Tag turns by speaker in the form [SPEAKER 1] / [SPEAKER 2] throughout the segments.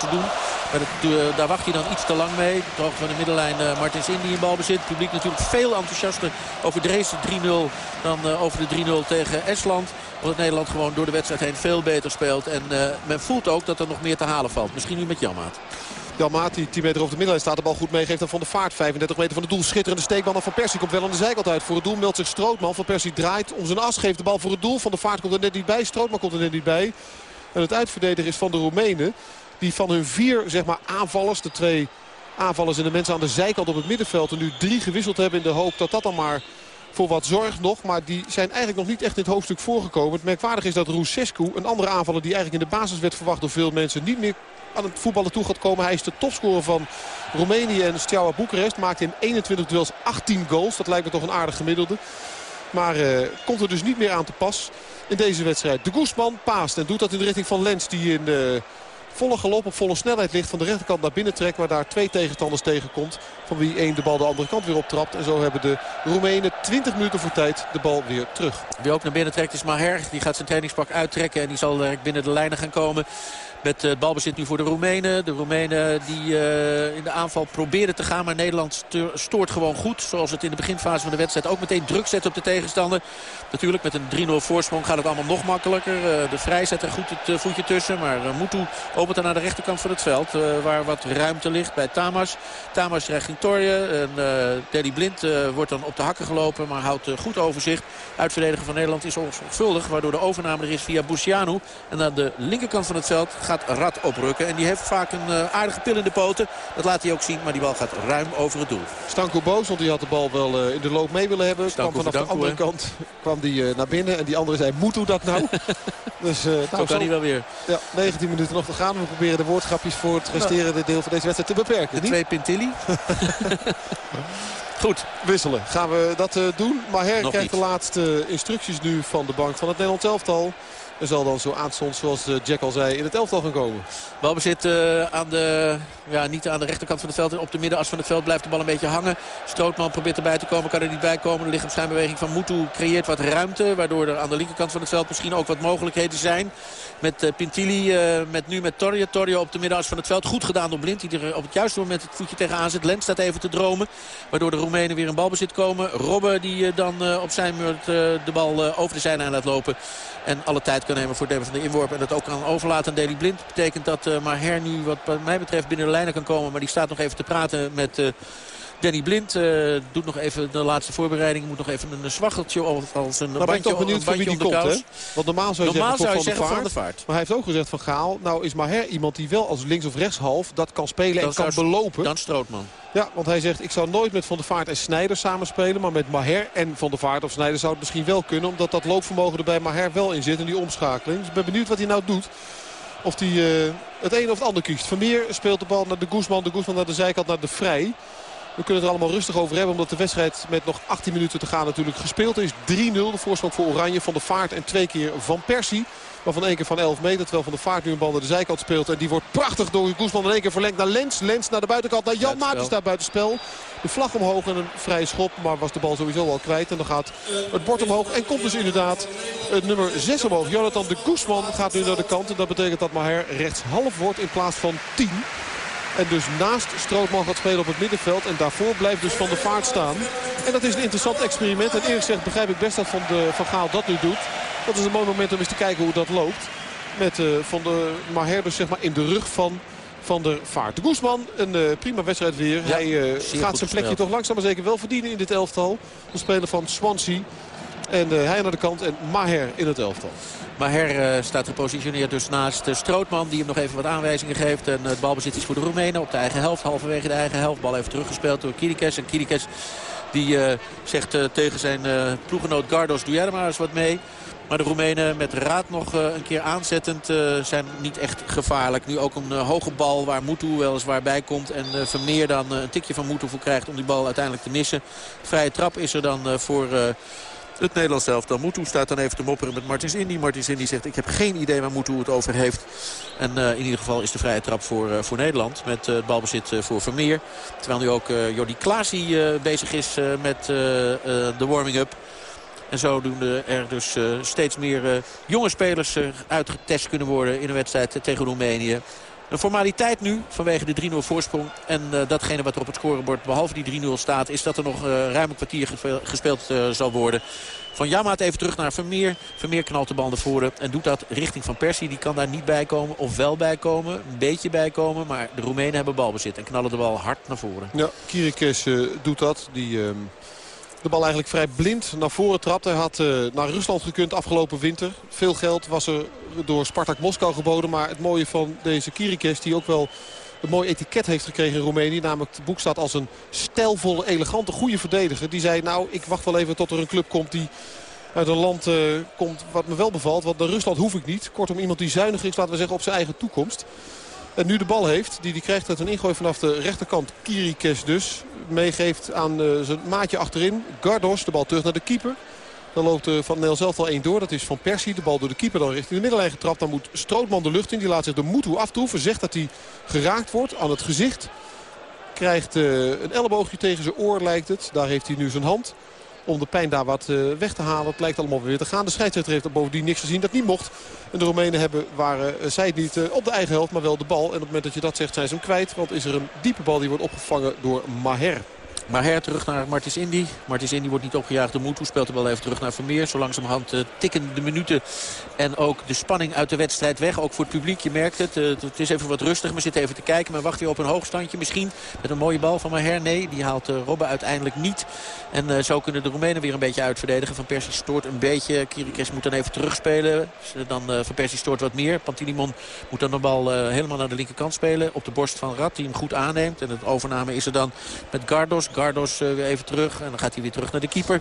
[SPEAKER 1] doen. Maar dat, daar wacht hij dan iets te lang mee. De hoogte van de middenlijn uh, Martins Indy in balbezit. Het publiek natuurlijk veel enthousiaster over Dresden 3-0 dan over de 3-0 tegen Estland. Omdat Nederland gewoon door de wedstrijd heen veel beter speelt. En men voelt ook dat er nog meer te halen valt. Misschien nu met Janmaat.
[SPEAKER 2] Jan die 10 meter over de middenlijn staat. De bal goed meegeeft aan Van de Vaart. 35 meter van het doel. Schitterende steekbal. Van Persie komt wel aan de zijkant uit. Voor het doel meldt zich Strootman. Van Persie draait om zijn as. Geeft de bal voor het doel. Van de Vaart komt er net niet bij. Strootman komt er net niet bij. En het uitverdedigen is van de Roemenen. Die van hun vier zeg maar, aanvallers, de twee aanvallers en de mensen aan de zijkant op het middenveld... er nu drie gewisseld hebben in de hoop dat dat dan maar voor wat zorgt nog. Maar die zijn eigenlijk nog niet echt in het hoofdstuk voorgekomen. Het merkwaardige is dat Roesescu, een andere aanvaller die eigenlijk in de basis werd verwacht door veel mensen... niet meer aan het voetballen toe gaat komen. Hij is de topscorer van Roemenië en Steaua Boekarest. Maakt in 21 duels 18 goals. Dat lijkt me toch een aardig gemiddelde. Maar uh, komt er dus niet meer aan te pas in deze wedstrijd. De Guzman paast en doet dat in de richting van Lens. Die in de volle galop op volle snelheid ligt. Van de rechterkant naar binnen trekt. Waar daar twee tegenstanders tegenkomt. Van wie één de bal de andere kant weer optrapt. En zo hebben de Roemenen 20 minuten voor tijd de bal weer terug.
[SPEAKER 1] Wie ook naar binnen trekt is Maher. Die gaat zijn trainingspak uittrekken. En die zal binnen de lijnen gaan komen. Met het balbezit nu voor de Roemenen. De Roemenen die uh, in de aanval proberen te gaan. Maar Nederland stoort gewoon goed. Zoals het in de beginfase van de wedstrijd ook meteen druk zet op de tegenstander. Natuurlijk met een 3-0 voorsprong gaat het allemaal nog makkelijker. Uh, de Vrij zet er goed het voetje tussen. Maar Mutu opent dan naar de rechterkant van het veld. waar wat ruimte ligt bij Tamas. Tamas richting Torje. En Teddy Blind wordt dan op de hakken gelopen. Maar houdt goed overzicht. Uitverdediger van Nederland is onzorgvuldig. Waardoor de overname er is via Buciano. En naar de linkerkant van het veld gaat gaat Rad oprukken. En die heeft vaak een uh, aardige pil in de poten. Dat laat hij ook zien, maar die bal gaat ruim over het doel.
[SPEAKER 2] Stanko boos, want die had de bal wel uh, in de loop mee willen hebben. Stanko kwam vanaf de andere kant kwam die, uh, naar binnen. En die andere zei, moet hoe dat nou?
[SPEAKER 1] dus, nou, zo kan hij wel weer.
[SPEAKER 2] Ja, 19 minuten nog te gaan. We proberen de woordgrapjes voor het resterende deel van deze wedstrijd te beperken.
[SPEAKER 1] De niet? twee Pintilli. Goed.
[SPEAKER 2] Wisselen. Gaan we dat doen. Maar Her krijgt niet. de laatste instructies nu van de bank van het Nederlands elftal. Er zal dan zo aanstond, zoals eh, Jack al zei, in het elftal gaan komen.
[SPEAKER 1] Balbezit uh, aan de, ja, niet aan de rechterkant van het veld. Op de middenas van het veld blijft de bal een beetje hangen. Strootman probeert erbij te komen, kan er niet bij komen. De lichaamsschijnbeweging van Mutu creëert wat ruimte. Waardoor er aan de linkerkant van het veld misschien ook wat mogelijkheden zijn. Met uh, Pintili, met nu met Torje. Torje op de middenas van het veld. Goed gedaan door Blind. Die er op het juiste moment het voetje tegenaan zet. Lens staat even te dromen. Waardoor de Roemenen weer in balbezit komen. Robben die dan op zijn beurt de bal over de zijlijn laat lopen. En alle tijd kan nemen voor nemen van de inworp. En dat ook kan overlaten aan Deli Blind. Betekent dat uh, Maher nu wat mij betreft binnen de lijnen kan komen. Maar die staat nog even te praten met... Danny Blind uh, doet nog even de laatste voorbereiding. Moet nog even een zwaggeltje of als een
[SPEAKER 2] nou, bandje, ben ik toch benieuwd van wie die komt, hè? Want normaal zou je
[SPEAKER 1] normaal
[SPEAKER 2] zeggen,
[SPEAKER 1] zou je
[SPEAKER 2] van,
[SPEAKER 1] zeggen
[SPEAKER 2] de
[SPEAKER 1] van de vaart.
[SPEAKER 2] Maar hij heeft ook gezegd van Gaal. Nou is Maher iemand die wel als links- of rechtshalf dat kan spelen dan en kan belopen.
[SPEAKER 1] Dan Strootman.
[SPEAKER 2] Ja, want hij zegt ik zou nooit met Van der Vaart en Snijder samenspelen. Maar met Maher en Van der Vaart of Snijder zou het misschien wel kunnen. Omdat dat loopvermogen er bij Maher wel in zit. En die omschakeling. Dus ik ben benieuwd wat hij nou doet. Of hij uh, het een of het ander kiest. Vermeer speelt de bal naar de Guzman. De Guzman naar de zijkant naar de Vrij. We kunnen het er allemaal rustig over hebben. Omdat de wedstrijd met nog 18 minuten te gaan natuurlijk gespeeld is. 3-0 de voorsprong voor Oranje. Van de Vaart en twee keer Van Persie. Waarvan één keer van 11 meter. Terwijl Van de Vaart nu een bal naar de zijkant speelt. En die wordt prachtig door Guzman in één keer verlengd naar Lens. Lens naar de buitenkant naar Jan. Die staat buitenspel. De vlag omhoog en een vrije schop. Maar was de bal sowieso al kwijt. En dan gaat het bord omhoog. En komt dus inderdaad het nummer 6 omhoog. Jonathan de Guzman gaat nu naar de kant. En dat betekent dat Maher rechtshalf wordt in plaats van 10. En dus naast Strootman gaat spelen op het middenveld. En daarvoor blijft dus Van de Vaart staan. En dat is een interessant experiment. En eerlijk gezegd begrijp ik best dat Van, de, van Gaal dat nu doet. Dat is een mooi moment om eens te kijken hoe dat loopt. Met uh, Van de Maher dus zeg maar in de rug van van de vaart. De Guzman, een uh, prima wedstrijd weer. Ja, Hij uh, gaat zijn plekje toch langzaam maar zeker wel verdienen in dit elftal. De speler van Swansea. En uh, hij naar de kant en Maher in het elftal.
[SPEAKER 1] Maher uh, staat gepositioneerd dus naast uh, Strootman. Die hem nog even wat aanwijzingen geeft. En het balbezit is voor de Roemenen op de eigen helft. Halverwege de eigen helft. Bal even teruggespeeld door Kirikes. En Kirikes die zegt tegen zijn ploegenoot Gardos. Doe jij er maar eens wat mee. Maar de Roemenen met Raad nog een keer aanzettend zijn niet echt gevaarlijk. Nu ook een hoge bal waar Mutu weliswaar bij komt. En Vermeer dan een tikje van Mutu voor krijgt om die bal uiteindelijk te missen. Vrije trap is er dan voor het Nederlands elftal. Mutu staat dan even te mopperen met Martins Indy. Martins Indy zegt ik heb geen idee waar Mutu het over heeft. En uh, in ieder geval is de vrije trap voor, uh, voor Nederland. Met uh, het balbezit voor Vermeer. Terwijl nu ook Jordi Klaasie bezig is met de warming-up. En zodoende er dus steeds meer jonge spelers uitgetest kunnen worden in een wedstrijd tegen Roemenië. Een formaliteit nu vanwege de 3-0 voorsprong. En uh, datgene wat er op het scorebord behalve die 3-0 staat... is dat er nog uh, ruim een kwartier gespeeld uh, zal worden. Van Jammaat even terug naar Vermeer. Vermeer knalt de bal naar voren en doet dat richting Van Persie. Die kan daar niet bij komen of wel bij komen. Een beetje bij komen, maar de Roemenen hebben balbezit. En knallen de bal hard naar voren.
[SPEAKER 2] Ja, Kirikes doet dat. Die... De bal eigenlijk vrij blind naar voren trapt. Hij had uh, naar Rusland gekund afgelopen winter. Veel geld was er door Spartak Moskou geboden. Maar het mooie van deze Kirikes die ook wel een mooi etiket heeft gekregen in Roemenië. Namelijk het boek staat als een stijlvolle, elegante, goede verdediger. Die zei nou ik wacht wel even tot er een club komt die uit een land uh, komt wat me wel bevalt. Want naar Rusland hoef ik niet. Kortom iemand die zuinig is laten we zeggen op zijn eigen toekomst. En nu de bal heeft, die die krijgt uit een ingooi vanaf de rechterkant. Kirikes dus. Meegeeft aan uh, zijn maatje achterin. Gardos, de bal terug naar de keeper. Dan loopt Van Neel zelf al één door. Dat is Van Persie. De bal door de keeper dan richting de middenlijn getrapt. Dan moet Strootman de lucht in. Die laat zich de moed aftroeven. Zegt dat hij geraakt wordt aan het gezicht. Krijgt uh, een elleboogje tegen zijn oor lijkt het. Daar heeft hij nu zijn hand om de pijn daar wat uh, weg te halen. Het lijkt allemaal weer te gaan. De scheidsrechter heeft er bovendien niks gezien dat niet mocht. En de Roemenen hebben, waren uh, zij het niet uh, op de eigen helft, maar wel de bal. En op het moment dat je dat zegt zijn ze hem kwijt. Want is er een diepe bal die wordt opgevangen door Maher.
[SPEAKER 1] Maar her terug naar Martis Indy. Martis Indy wordt niet opgejaagd door Moetu. Speelt er wel even terug naar Vermeer. Zo langzamerhand uh, tikken de minuten en ook de spanning uit de wedstrijd weg. Ook voor het publiek, je merkt het. Uh, het is even wat rustig. We zitten even te kijken. Maar wacht weer op een hoogstandje misschien. Met een mooie bal van Maher. Nee, die haalt uh, Robben uiteindelijk niet. En zo kunnen de Roemenen weer een beetje uitverdedigen. Van Persie stoort een beetje. Kirikes moet dan even terugspelen. Dan Van Persie stoort wat meer. Pantilimon moet dan de bal helemaal naar de linkerkant spelen. Op de borst van Rad die hem goed aanneemt. En het overname is er dan met Gardos. Gardos uh, weer even terug. En dan gaat hij weer terug naar de keeper.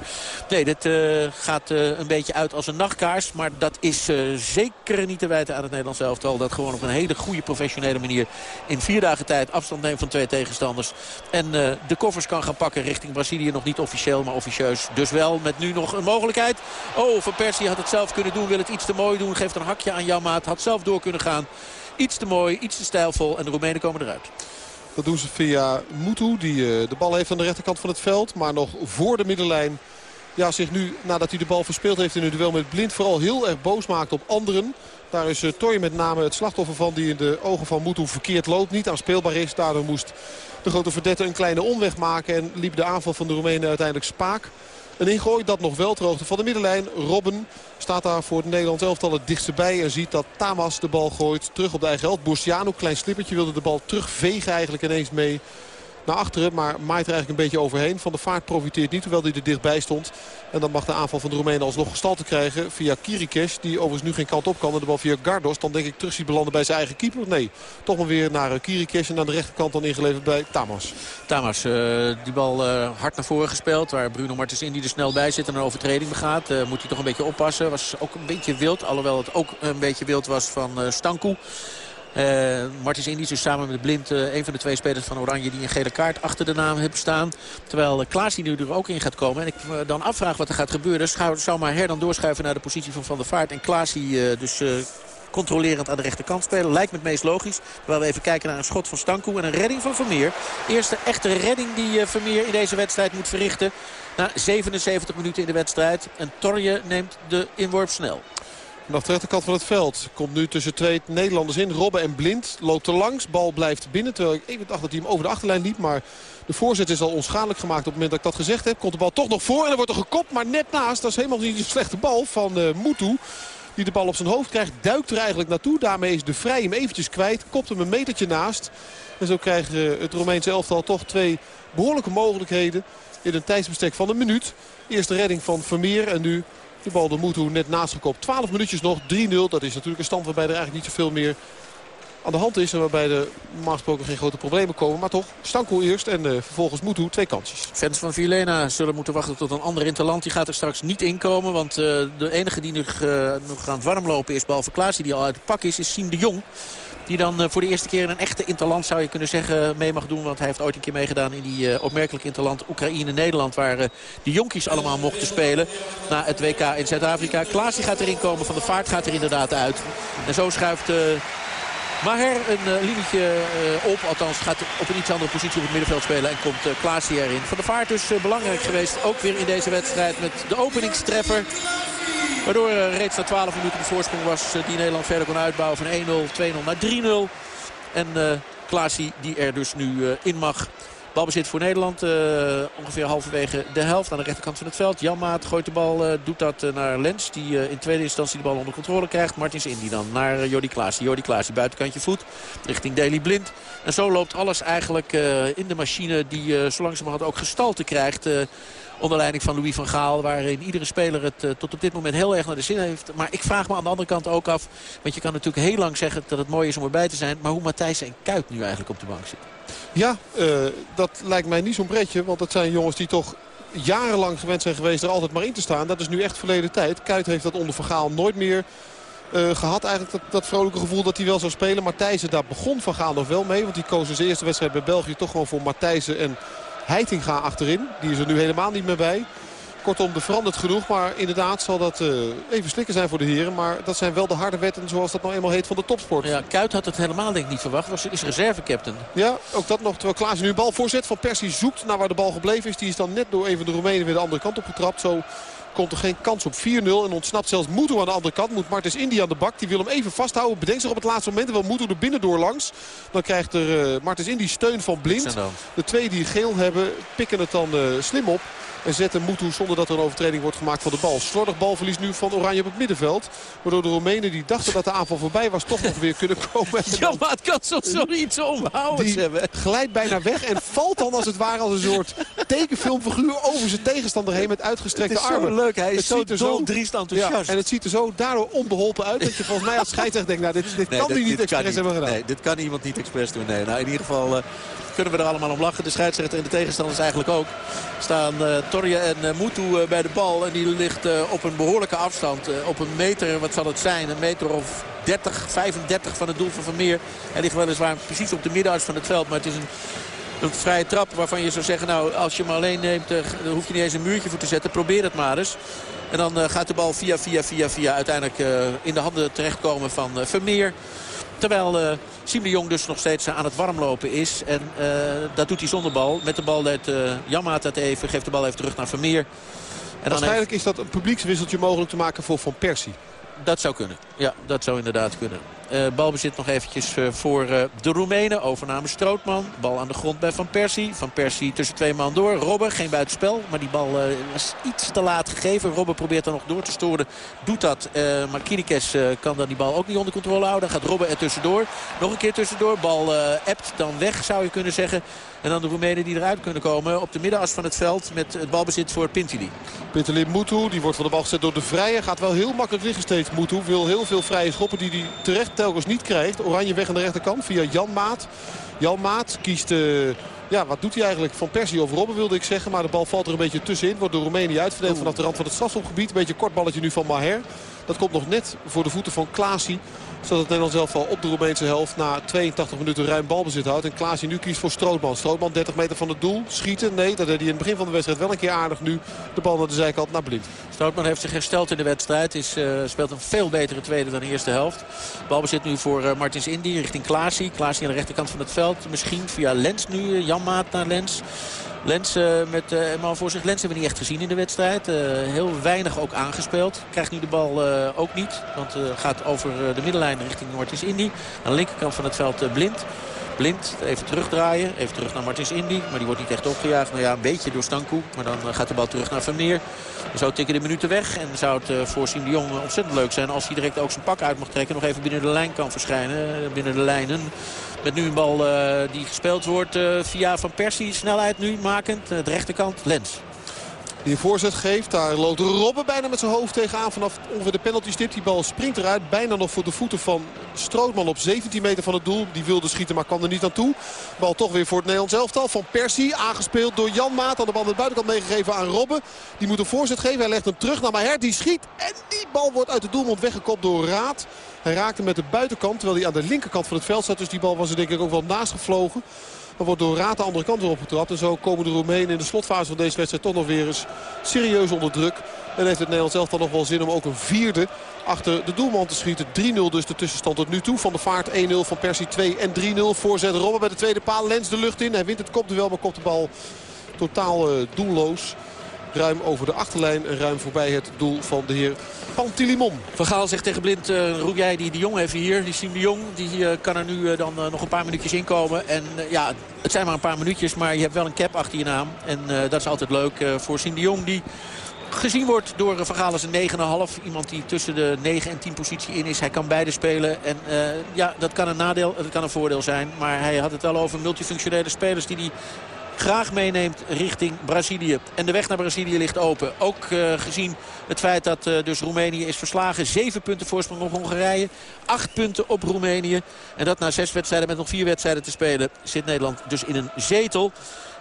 [SPEAKER 1] Nee, dit uh, gaat uh, een beetje uit als een nachtkaars. Maar dat is zeker niet te wijten aan het Nederlands elftal. Dat gewoon op een hele goede professionele manier in vier dagen tijd afstand neemt van twee tegenstanders. En de koffers kan gaan pakken richting Brazilië. Nog niet officieel, maar officieus. Dus wel met nu nog een mogelijkheid. Oh, Van Persie had het zelf kunnen doen. Wil het iets te mooi doen. Geeft een hakje aan Jammaat. Had zelf door kunnen gaan. Iets te mooi, iets te stijlvol. En de Roemenen komen eruit.
[SPEAKER 2] Dat doen ze via Mutu, die uh, de bal heeft aan de rechterkant van het veld. Maar nog voor de middenlijn ja, zich nu, nadat hij de bal verspeeld heeft in het duel met Blind... vooral heel erg boos maakt op anderen. Daar is uh, Toy met name het slachtoffer van die in de ogen van Mutu verkeerd loopt. Niet aanspeelbaar is. Daardoor moest de grote verdette een kleine omweg maken. En liep de aanval van de Roemenen uiteindelijk spaak. Een ingooi dat nog wel ter hoogte van de middenlijn. Robben staat daar voor het Nederlands elftal het dichtste bij. En ziet dat Tamas de bal gooit terug op de eigen helft. Bourciano, klein slippertje, wilde de bal terugvegen eigenlijk ineens mee naar achteren. Maar maait er eigenlijk een beetje overheen. Van de vaart profiteert niet, hoewel hij er dichtbij stond. En dan mag de aanval van de Roemenen alsnog gestalte krijgen via Kirikes. Die overigens nu geen kant op kan. En de bal via Gardos. Dan denk ik terug ziet belanden bij zijn eigen keeper. Nee, toch maar weer naar Kirikes. En aan de rechterkant dan ingeleverd bij Tamas.
[SPEAKER 1] Tamas, uh, die bal uh, hard naar voren gespeeld. Waar Bruno Martens in die er snel bij zit en een overtreding begaat. Moet hij toch een beetje oppassen. Was ook een beetje wild. Alhoewel het ook een beetje wild was van Stanku. Uh, Martins Indies dus samen met Blind uh, een van de twee spelers van Oranje die een gele kaart achter de naam hebben staan. Terwijl uh, Klaas nu er ook in gaat komen. En ik dan afvraag wat er gaat gebeuren. Zou, zou maar her dan doorschuiven naar de positie van Van der Vaart. En Klaas die dus controlerend aan de rechterkant spelen. Lijkt me het meest logisch. Terwijl we even kijken naar een schot van Stankoe en een redding van Vermeer. Eerste echte redding die Vermeer in deze wedstrijd moet verrichten. Na 77 minuten in de wedstrijd. En Torje neemt de inworp snel.
[SPEAKER 2] Vanaf de rechterkant van het veld komt nu tussen twee Nederlanders in. Robben en Blind loopt er langs. Bal blijft binnen. Terwijl ik even dacht dat hij hem over de achterlijn liep. Maar de voorzet is al onschadelijk gemaakt op het moment dat ik dat gezegd heb. Komt de bal toch nog voor en dan wordt er gekopt. Maar net naast. Dat is helemaal niet een slechte bal van uh, Mutu. Die de bal op zijn hoofd krijgt. Duikt er eigenlijk naartoe. Daarmee is de Vrij hem eventjes kwijt. Kopt hem een metertje naast. En zo krijgt uh, het Romeinse elftal toch twee behoorlijke mogelijkheden. In een tijdsbestek van een minuut. Eerste redding van Vermeer en nu de bal de Moetu net naast gekopt. 12 minuutjes nog, 3-0. Dat is natuurlijk een stand waarbij er eigenlijk niet zoveel meer aan de hand is. En waarbij er normaal geen grote problemen komen. Maar toch, Stanko eerst en uh, vervolgens Moetu twee kansjes.
[SPEAKER 1] Fans van Vilena zullen moeten wachten tot een ander interland. Die gaat er straks niet inkomen. Want uh, de enige die nog, uh, nog aan het warmlopen is, behalve Klaas die al uit het pak is, is Siem de Jong. Die dan eh, voor de eerste keer in een echte interland zou je kunnen zeggen mee mag doen. Want hij heeft ooit een keer meegedaan in die uh, opmerkelijke interland Oekraïne-Nederland. Waar de jonkies allemaal mochten spelen na het WK in Zuid-Afrika. Klaas gaat erin komen, Van de Vaart gaat er inderdaad uit. En zo schuift... Maher een linietje op. Althans gaat op een iets andere positie op het middenveld spelen. En komt Klaas erin. Van de Vaart dus belangrijk geweest. Ook weer in deze wedstrijd met de openingstreffer. Waardoor reeds na 12 minuten de voorsprong was die Nederland verder kon uitbouwen van 1-0, 2-0 naar 3-0. En uh, Klaasie die er dus nu in mag. Balbezit voor Nederland. Ongeveer halverwege de helft aan de rechterkant van het veld. Janmaat gooit de bal, doet dat naar Lens. Die in tweede instantie de bal onder controle krijgt. Martins Indy dan naar Jordi Klaas. Jordi Klaas, die buitenkantje voet. Richting Daily Blind. En zo loopt alles eigenlijk in de machine die zo langzamerhand ook gestalte krijgt... Onder leiding van Louis van Gaal. Waarin iedere speler het tot op dit moment heel erg naar de zin heeft. Maar ik vraag me aan de andere kant ook af. Want je kan natuurlijk heel lang zeggen dat het mooi is om erbij te zijn. Maar hoe Matthijs en Kuit nu eigenlijk op de bank zitten.
[SPEAKER 2] Ja, uh, dat lijkt mij niet zo'n pretje. Want het zijn jongens die toch jarenlang gewend zijn geweest er altijd maar in te staan. Dat is nu echt verleden tijd. Kuit heeft dat onder Vergaal nooit meer uh, gehad. Eigenlijk dat, dat vrolijke gevoel dat hij wel zou spelen. Matthijsen, daar begon Van Gaal nog wel mee. Want die koos zijn eerste wedstrijd bij België toch gewoon voor Matthijsen en Heitinga achterin. Die is er nu helemaal niet meer bij. Kortom, er verandert genoeg. Maar inderdaad zal dat uh, even slikken zijn voor de heren. Maar dat zijn wel de harde wetten zoals dat nou eenmaal heet van de topsport.
[SPEAKER 1] Ja, Kuit had het helemaal denk ik niet verwacht. Was, is reservecaptain.
[SPEAKER 2] Ja, ook dat nog. Terwijl Klaas nu een bal voorzet. Van Persie zoekt naar waar de bal gebleven is. Die is dan net door een van de Roemenen weer de andere kant op getrapt. Zo komt er geen kans op 4-0. En ontsnapt zelfs Mutu aan de andere kant. Moet Martens Indy aan de bak. Die wil hem even vasthouden. Bedenkt zich op het laatste moment. En wil Mutu er binnendoor langs. Dan krijgt er uh, Martens Indy steun van Blind. De twee die geel hebben pikken het dan uh, slim op. En zetten Mutu zonder dat er een overtreding wordt gemaakt van de bal. Slordig balverlies nu van Oranje op het middenveld. Waardoor de Roemenen die dachten dat de aanval voorbij was toch nog weer kunnen komen.
[SPEAKER 1] Ja, maar het kan soms zoiets onbehoudends hebben.
[SPEAKER 2] glijdt bijna weg en valt dan als het ware als een soort tekenfilmfiguur over zijn tegenstander heen met uitgestrekte armen.
[SPEAKER 1] Leuk, hij is het zo ziet er zo driest enthousiast.
[SPEAKER 2] Ja, en het ziet er zo daardoor onbeholpen uit dat je volgens mij als scheidsrechter denkt, nou dit, dit kan hij niet expres hebben gedaan.
[SPEAKER 1] Nee, dit kan iemand niet expres doen. Nee, nou in ieder geval... Uh, kunnen we er allemaal om lachen. De scheidsrechter en de tegenstanders eigenlijk ook. Staan uh, Torje en uh, Mutu bij de bal. En die ligt op een behoorlijke afstand. op een meter, wat zal het zijn? Een meter of 30, 35 van het doel van Vermeer. Hij ligt weliswaar precies op de middenuit van het veld. Maar het is een een vrije trap waarvan je zou zeggen... nou, als je hem alleen neemt, uh, hoef je niet eens een muurtje voor te zetten. Probeer het maar eens. En dan uh, gaat de bal via, via, via, via uiteindelijk uh, in de handen terechtkomen van Vermeer. Terwijl uh, Siem de Jong dus nog steeds aan het warmlopen is. En dat doet hij zonder bal. Met de bal uh, Jammaat dat even. Geeft de bal even terug naar Vermeer.
[SPEAKER 2] En Waarschijnlijk heeft... is dat een publiekswisseltje mogelijk te maken voor Van Persie.
[SPEAKER 1] Dat zou kunnen. Ja, dat zou inderdaad kunnen. Uh, balbezit nog eventjes uh, voor uh, de Roemenen. Overname Strootman. Bal aan de grond bij Van Persie. Van Persie tussen twee man door. Robben, geen buitenspel. Maar die bal was iets te laat gegeven. Robben probeert dan nog door te storen. Doet dat. maar Kinikes kan dan die bal ook niet onder controle houden. Dan gaat Robben er tussendoor. Nog een keer tussendoor. Bal ebt dan weg zou je kunnen zeggen. En dan de Roemenen die eruit kunnen komen op de middenas van het veld met het balbezit voor Pintili.
[SPEAKER 2] Pintili Mutu, die wordt van de bal gezet door de Vrije. Gaat wel heel makkelijk liggen steeds Mutu. Wil heel veel vrije schoppen die hij terecht telkens niet krijgt. Oranje weg aan de rechterkant via Jan Maat. Jan Maat kiest... Uh, ja, wat doet hij eigenlijk? Van Persie of Robben wilde ik zeggen. Maar de bal valt er een beetje tussenin. Wordt door Roemenië uitverdeeld vanaf de rand van het strafschopgebied. Een beetje kort balletje nu van Maher. Dat komt nog net voor de voeten van Klaasie zodat het zelf al op de Roemeense helft na 82 minuten ruim balbezit houdt. En Klaasje nu kiest voor Strootman. Strootman 30 meter van het doel. Schieten? Nee, dat deed hij in het begin van de wedstrijd wel een keer aardig. Nu de bal naar de zijkant naar Blind.
[SPEAKER 1] Strootman heeft zich hersteld in de wedstrijd. Is, uh, speelt een veel betere tweede dan de eerste helft. Balbezit nu voor uh, Martins Indy richting Klaasie. Klaasie aan de rechterkant van het veld. Misschien via Lens nu. Uh, Jan Maat naar Lens. Lens uh, met uh, een man voor zich. Lens hebben we niet echt gezien in de wedstrijd. Uh, heel weinig ook aangespeeld. Krijgt nu de bal ook niet. Want gaat over de middenlijn richting Martins Indy. Aan de linkerkant van het veld Blind. Blind even terugdraaien. Even terug naar Martins Indy. Maar die wordt niet echt opgejaagd. Nou ja, een beetje door Stanku. Maar dan gaat de bal terug naar Vermeer. Zo tikken de minuten weg. En zou het voor Siem de Jong ontzettend leuk zijn... als hij direct ook zijn pak uit mag trekken. Nog even binnen de lijn kan verschijnen. Binnen de lijnen. Met nu een bal uh, die gespeeld wordt uh, via Van Persie. Snelheid nu makend. Uh, de rechterkant Lens.
[SPEAKER 2] Die een voorzet geeft. Daar loopt Robben bijna met zijn hoofd tegenaan. Vanaf ongeveer de penalty stip. Die bal springt eruit. Bijna nog voor de voeten van Strootman op 17 meter van het doel. Die wilde schieten maar kwam er niet aan toe. Bal toch weer voor het Nederlands elftal. Van Persie aangespeeld door Jan Maat. Aan de bal aan de buitenkant meegegeven aan Robben. Die moet een voorzet geven. Hij legt hem terug naar Maher. Die schiet. En die bal wordt uit de doelmond weggekopt door Raad. Hij raakte met de buitenkant terwijl hij aan de linkerkant van het veld zat. Dus die bal was er denk ik ook wel naast gevlogen. Dan wordt door Raad de andere kant weer opgetrapt. En zo komen de Roemenen in de slotfase van deze wedstrijd toch nog weer eens serieus onder druk. En heeft het Nederlands zelf dan nog wel zin om ook een vierde achter de doelman te schieten. 3-0 dus de tussenstand tot nu toe. Van de vaart 1-0 van Persie 2 en 3-0. Voorzet Robben bij de tweede paal. Lens de lucht in. Hij wint het kopduel maar komt de bal totaal uh, doelloos. Ruim over de achterlijn en ruim voorbij het doel van de heer Pantilimon.
[SPEAKER 1] Van Gaal zegt tegen Blind, uh, roep jij die de Jong even hier. Die Siem de Jong, die uh, kan er nu uh, dan nog een paar minuutjes inkomen. En ja, het zijn maar een paar minuutjes, maar je hebt wel een cap achter je naam. En dat is altijd leuk voor Siem de Jong, die gezien wordt door Van Gaal als een 9,5. Iemand die tussen de 9 en 10 positie in is. Hij kan beide spelen. En ja, dat kan een nadeel, dat kan een voordeel zijn. Maar hij had het wel over multifunctionele spelers die hij graag meeneemt richting Brazilië. En de weg naar Brazilië ligt open. Ook uh, gezien het feit dat uh, dus Roemenië is verslagen. Zeven punten voorsprong op Hongarije. Acht punten op Roemenië. En dat na zes wedstrijden met nog vier wedstrijden te spelen zit Nederland dus in een zetel.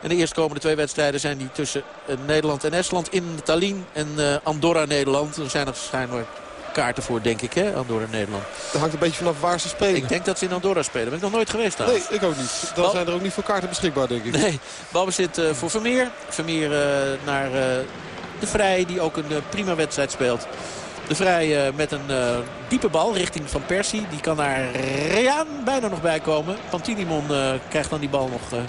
[SPEAKER 1] En de eerstkomende twee wedstrijden zijn die tussen Nederland en Estland in Tallinn en uh, Andorra-Nederland. Er zijn er waarschijnlijk kaarten voor, denk ik, hè, Andorra Nederland.
[SPEAKER 2] Dat hangt een beetje vanaf waar ze spelen.
[SPEAKER 1] Ik denk dat ze in Andorra spelen. Ben ik nog nooit geweest daar.
[SPEAKER 2] Nee, ik ook niet. Dan Bal... zijn er ook niet voor kaarten beschikbaar, denk ik.
[SPEAKER 1] Nee, balbezit uh, voor Vermeer. Vermeer uh, naar uh, de Vrij, die ook een prima wedstrijd speelt. De Vrij met een diepe bal richting Van Persie. Die kan daar Reaan bijna nog bij komen. Pantinimon krijgt dan die bal nog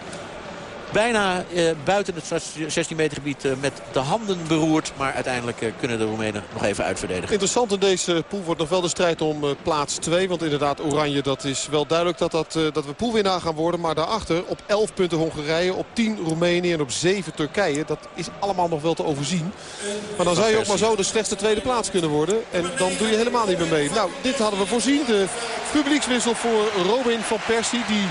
[SPEAKER 1] bijna eh, buiten het 16 meter gebied eh, met de handen beroerd. Maar uiteindelijk eh, kunnen de Roemenen nog even uitverdedigen.
[SPEAKER 2] Interessant in deze pool wordt nog wel de strijd om plaats 2. Want inderdaad Oranje, dat is wel duidelijk dat, dat, dat we poolwinnaar gaan worden. Maar daarachter op 11 punten Hongarije, op 10 Roemenië en op 7 Turkije. Dat is allemaal nog wel te overzien. Maar dan zou je ook maar zo de slechtste tweede plaats kunnen worden. En dan doe je helemaal niet meer mee. Nou, dit hadden we voorzien. De publiekswissel voor Robin van Persie. Die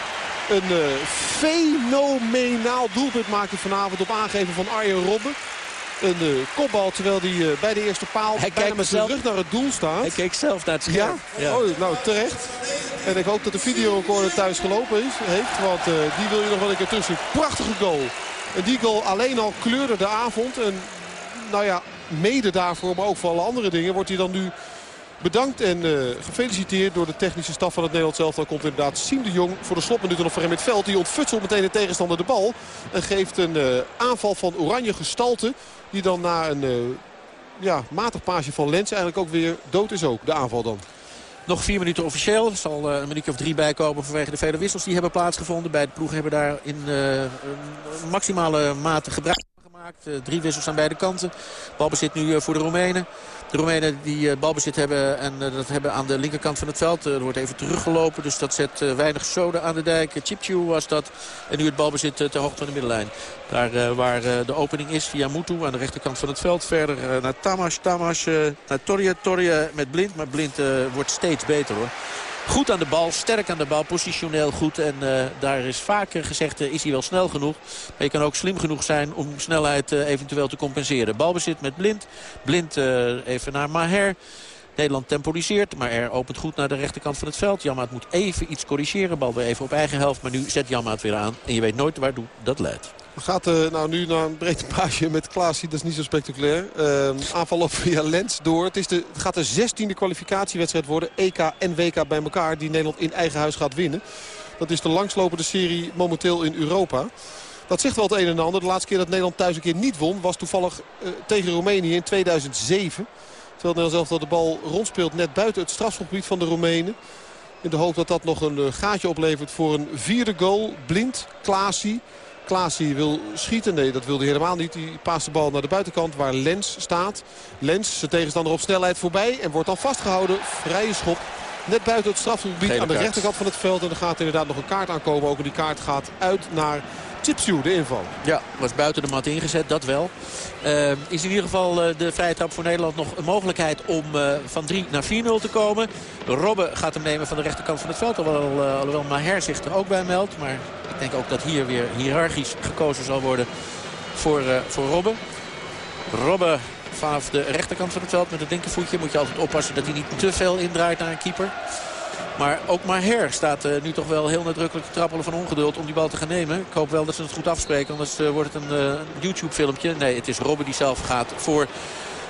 [SPEAKER 2] een uh, fenomenaal doelpunt maakte vanavond op aangeven van Arjen Robben. Een uh, kopbal terwijl hij uh, bij de eerste paal hij bijna met zijn rug naar het doel staat.
[SPEAKER 1] Hij keek zelf naar het scherm.
[SPEAKER 2] Ja? ja. Oh, nou terecht. En ik hoop dat de videorecorder thuis gelopen is, heeft. Want die wil je nog wel een keer tussen. Prachtige goal. En die goal alleen al kleurde de avond. En nou ja, mede daarvoor, maar ook voor alle andere dingen, wordt hij dan nu bedankt en uh, gefeliciteerd door de technische staf van het Nederlands elftal. komt inderdaad Siem de Jong voor de slotminuten nog voor hem het veld. Die ontfutselt meteen de tegenstander de bal. En geeft een uh, aanval van oranje gestalte. Die dan na een uh, ja, matig paasje van Lens eigenlijk ook weer dood is ook. De aanval dan.
[SPEAKER 1] Nog vier minuten officieel. Er zal een minuutje of drie bijkomen vanwege de vele wissels die hebben plaatsgevonden. Beide ploegen hebben daar in maximale mate gebruik gemaakt. drie wissels aan beide kanten. Balbezit nu voor de Roemenen. De Roemenen die uh, balbezit hebben en uh, dat hebben aan de linkerkant van het veld. Uh, er wordt even teruggelopen, dus dat zet weinig zoden aan de dijk. Chipchew was dat. En nu het balbezit ter hoogte van de middenlijn. Daar waar de opening is via Mutu aan de rechterkant van het veld. Verder naar Tamas, Tamas, naar Torje, Torje met Blind. Maar Blind wordt steeds beter hoor. Goed aan de bal, sterk aan de bal, positioneel goed. En uh, daar is vaker gezegd, uh, is hij wel snel genoeg. Maar je kan ook slim genoeg zijn om snelheid uh, eventueel te compenseren. Balbezit met Blind. Blind even naar Maher. Nederland temporiseert, maar er opent goed naar de rechterkant van het veld. Jammaat moet even iets corrigeren. Bal weer even op eigen helft, maar nu zet Jammaat weer aan. En je weet nooit waartoe dat leidt.
[SPEAKER 2] Gaat uh, nou nu naar een breed paasje met Klaasie. Dat is niet zo spectaculair. Uh, aanval op via Lens door. Het, is de, gaat de zestiende kwalificatiewedstrijd worden. EK en WK bij elkaar. Die Nederland in eigen huis gaat winnen. Dat is de langslopende serie momenteel in Europa. Dat zegt wel het een en ander. De laatste keer dat Nederland thuis een keer niet won... was toevallig uh, tegen Roemenië in 2007. Terwijl Nederland zelf dat de bal rondspeelt net buiten het strafschopgebied van de Roemenen. In de hoop dat dat nog een gaatje oplevert voor een vierde goal. Blind, Klaasie. Klaasie wil schieten. Nee, dat wilde hij helemaal niet. Hij paast de bal naar de buitenkant waar Lens staat. Lens, zijn tegenstander op snelheid voorbij. En wordt dan vastgehouden. Vrije schop. Net buiten het strafgebied aan de rechterkant van het veld. En er gaat inderdaad nog een kaart aankomen. Ook en die kaart gaat uit naar Chipsue, de inval.
[SPEAKER 1] Ja, was buiten de mat ingezet, dat wel. Uh, is in ieder geval uh, de vrije trap voor Nederland nog een mogelijkheid om uh, van 3 naar 4-0 te komen. Robben gaat hem nemen van de rechterkant van het veld. Alhoewel, alhoewel Maher zich er ook bij meldt. Maar ik denk ook dat hier weer hiërarchisch gekozen zal worden voor, voor Robben. Robben vanaf de rechterkant van het veld met het linkervoetje. Moet je altijd oppassen dat hij niet te veel indraait naar een keeper. Maar ook Maher staat uh, nu toch wel heel nadrukkelijk te trappelen van ongeduld om die bal te gaan nemen. Ik hoop wel dat ze het goed afspreken, anders uh, wordt het een uh, YouTube filmpje. Nee, het is Robben die zelf gaat voor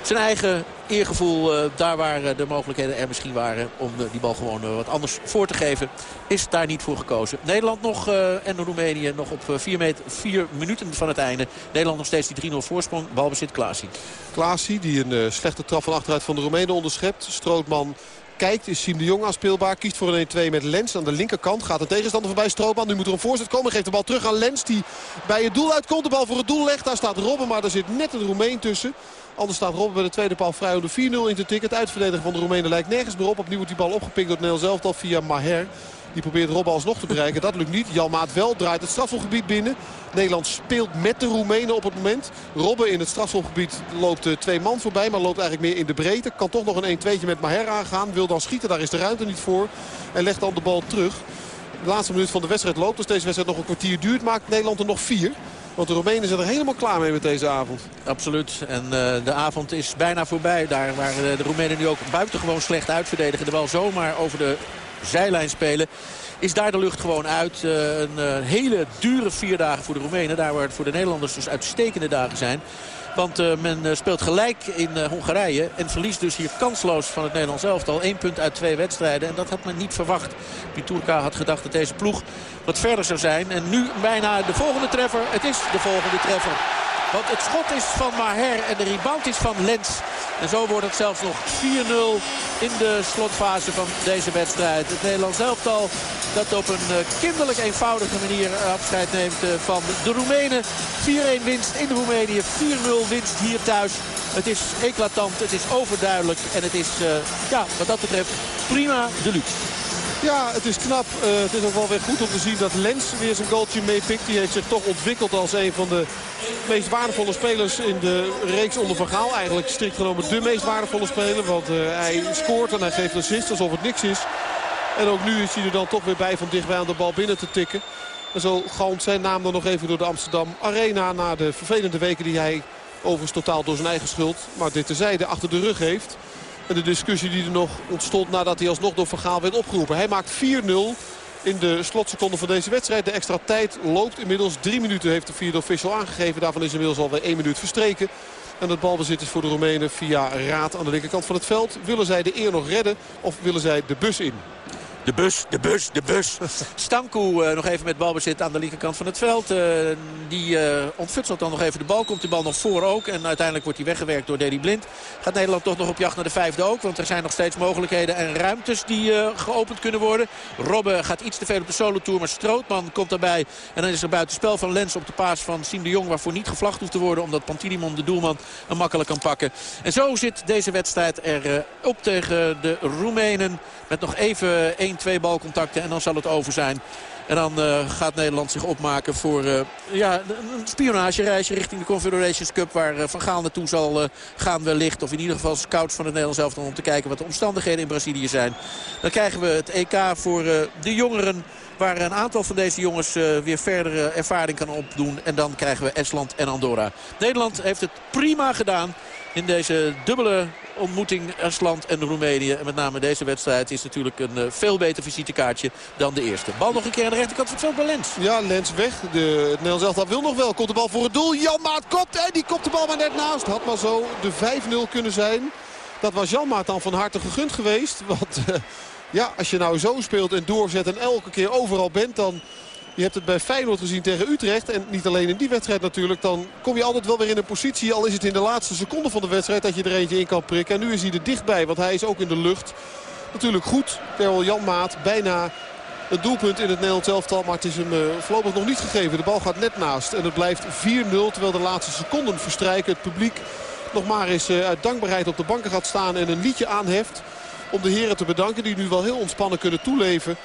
[SPEAKER 1] zijn eigen eergevoel. daar waar de mogelijkheden er misschien waren om die bal gewoon wat anders voor te geven. Is daar niet voor gekozen. Nederland nog en Roemenië nog op 4 meter, vier minuten van het einde. Nederland nog steeds die 3-0 voorsprong. Balbezit Klaasie.
[SPEAKER 2] Klaasie die een slechte trap van achteruit van de Roemenen onderschept. Strootman kijkt is Siem de Jong aanspeelbaar. Kiest voor een 1-2 met Lens aan de linkerkant. Gaat de tegenstander voorbij Stroopman. Nu moet er een voorzet komen. Geeft de bal terug aan Lens die bij het doel uitkomt. De bal voor het doel legt. Daar staat Robben maar er zit net een Roemeen tussen. Anders staat Robben bij de tweede paal vrij om de 4-0 in te tikken. Het uitverdedigen van de Roemenen lijkt nergens meer op. Opnieuw wordt die bal opgepikt door Nederlands elftal via Maher. Die probeert Robben alsnog te bereiken. Dat lukt niet. Jan Maat wel draait het strafschopgebied binnen. Nederland speelt met de Roemenen op het moment. Robben in het strafschopgebied loopt twee man voorbij. Maar loopt eigenlijk meer in de breedte. Kan toch nog een 1-2'tje met Maher aangaan. Wil dan schieten. Daar is de ruimte niet voor. En legt dan de bal terug. De laatste minuut van de wedstrijd loopt. Dus deze wedstrijd nog een kwartier duurt. Maakt Nederland er nog vier. Want de Roemenen zijn er helemaal klaar mee met deze avond.
[SPEAKER 1] Absoluut. En uh, de avond is bijna voorbij. Daar waar de Roemenen nu ook buitengewoon slecht uitverdedigen. De bal zomaar over de zijlijn spelen. Is daar de lucht gewoon uit. Uh, een uh, hele dure vier dagen voor de Roemenen. Daar waar het voor de Nederlanders dus uitstekende dagen zijn. Want uh, men speelt gelijk in uh, Hongarije. En verliest dus hier kansloos van het Nederlands elftal. Eén punt uit twee wedstrijden. En dat had men niet verwacht. Piturka had gedacht dat deze ploeg wat verder zou zijn. En nu bijna de volgende treffer. Het is de volgende treffer. Want het schot is van Maher en de rebound is van Lens. En zo wordt het zelfs nog 4-0 in de slotfase van deze wedstrijd. Het Nederlands elftal dat op een kinderlijk eenvoudige manier afscheid neemt van de Roemenen. 4-1 winst in Roemenië, 4-0 winst hier thuis. Het is eclatant, het is overduidelijk en het is ja, wat dat betreft prima deluxe.
[SPEAKER 2] Ja, het is knap. Uh, het is ook wel weer goed om te zien dat Lens weer zijn goaltje meepikt. Die heeft zich toch ontwikkeld als een van de meest waardevolle spelers in de reeks onder Van. Eigenlijk strikt genomen de meest waardevolle speler. Want uh, hij scoort en hij geeft assist alsof het niks is. En ook nu is hij er dan toch weer bij van dichtbij aan de bal binnen te tikken. En zo galmt zijn naam dan nog even door de Amsterdam Arena. Na de vervelende weken die hij overigens totaal door zijn eigen schuld. Maar dit terzijde achter de rug heeft. En de discussie die er nog ontstond nadat hij alsnog door Vergaal werd opgeroepen. Hij maakt 4-0 in de slotseconde van deze wedstrijd. De extra tijd loopt inmiddels. Drie minuten heeft de vierde official aangegeven. Daarvan is inmiddels alweer één minuut verstreken. En het balbezit is voor de Roemenen via Raad aan de linkerkant van het veld. Willen zij de eer nog redden of willen zij de bus in?
[SPEAKER 1] De bus, de bus, de bus. Stanku uh, nog even met balbezit aan de linkerkant van het veld. Uh, die uh, ontfutselt dan nog even de bal. Komt de bal nog voor ook. En uiteindelijk wordt hij weggewerkt door Deli Blind. Gaat Nederland toch nog op jacht naar de vijfde ook. Want er zijn nog steeds mogelijkheden en ruimtes die geopend kunnen worden. Robben gaat iets te veel op de solo-tour. Maar Strootman komt daarbij. En dan is er buitenspel van Lens op de paas van Siem de Jong. Waarvoor niet gevlacht hoeft te worden. Omdat Pantinimon de doelman hem makkelijk kan pakken. En zo zit deze wedstrijd er op tegen de Roemenen. Met nog even 1 twee balcontacten en dan zal het over zijn. En dan uh, gaat Nederland zich opmaken voor uh, ja, een spionagereisje richting de Confederations Cup. Waar uh, Van Gaal naartoe zal gaan wellicht. Of in ieder geval scouts van het Nederlands elftal om te kijken wat de omstandigheden in Brazilië zijn. Dan krijgen we het EK voor de jongeren. Waar een aantal van deze jongens weer verdere ervaring kan opdoen. En dan krijgen we Estland en Andorra. Nederland heeft het prima gedaan in deze dubbele ontmoeting Estland en Roemenië. En met name deze wedstrijd is natuurlijk een uh, veel beter visitekaartje dan de eerste. Bal nog een keer aan de rechterkant van het bij Lens.
[SPEAKER 2] Ja, Lens weg. De, het Nederlands elftal wil nog wel. Komt de bal voor het doel. Jan Maat kopt en die kopt de bal maar net naast. Had maar zo de 5-0 kunnen zijn. Dat was Jan Maat dan van harte gegund geweest. Want uh, ja, als je nou zo speelt en doorzet en elke keer overal bent... dan je hebt het bij Feyenoord gezien tegen Utrecht. En niet alleen in die wedstrijd natuurlijk. Dan kom je altijd wel weer in een positie. Al is het in de laatste seconde van de wedstrijd dat je er eentje in kan prikken. En nu is hij er dichtbij. Want hij is ook in de lucht. Natuurlijk goed. Terwijl Jan Maat bijna het doelpunt in het Nederlands elftal. Maar het is hem uh, voorlopig nog niet gegeven. De bal gaat net naast. En het blijft 4-0 terwijl de laatste seconden verstrijken. Het publiek nog maar eens uh, uit dankbaarheid op de banken gaat staan. En een liedje aanheft. Om de heren te bedanken die nu wel heel ontspannen kunnen toeleven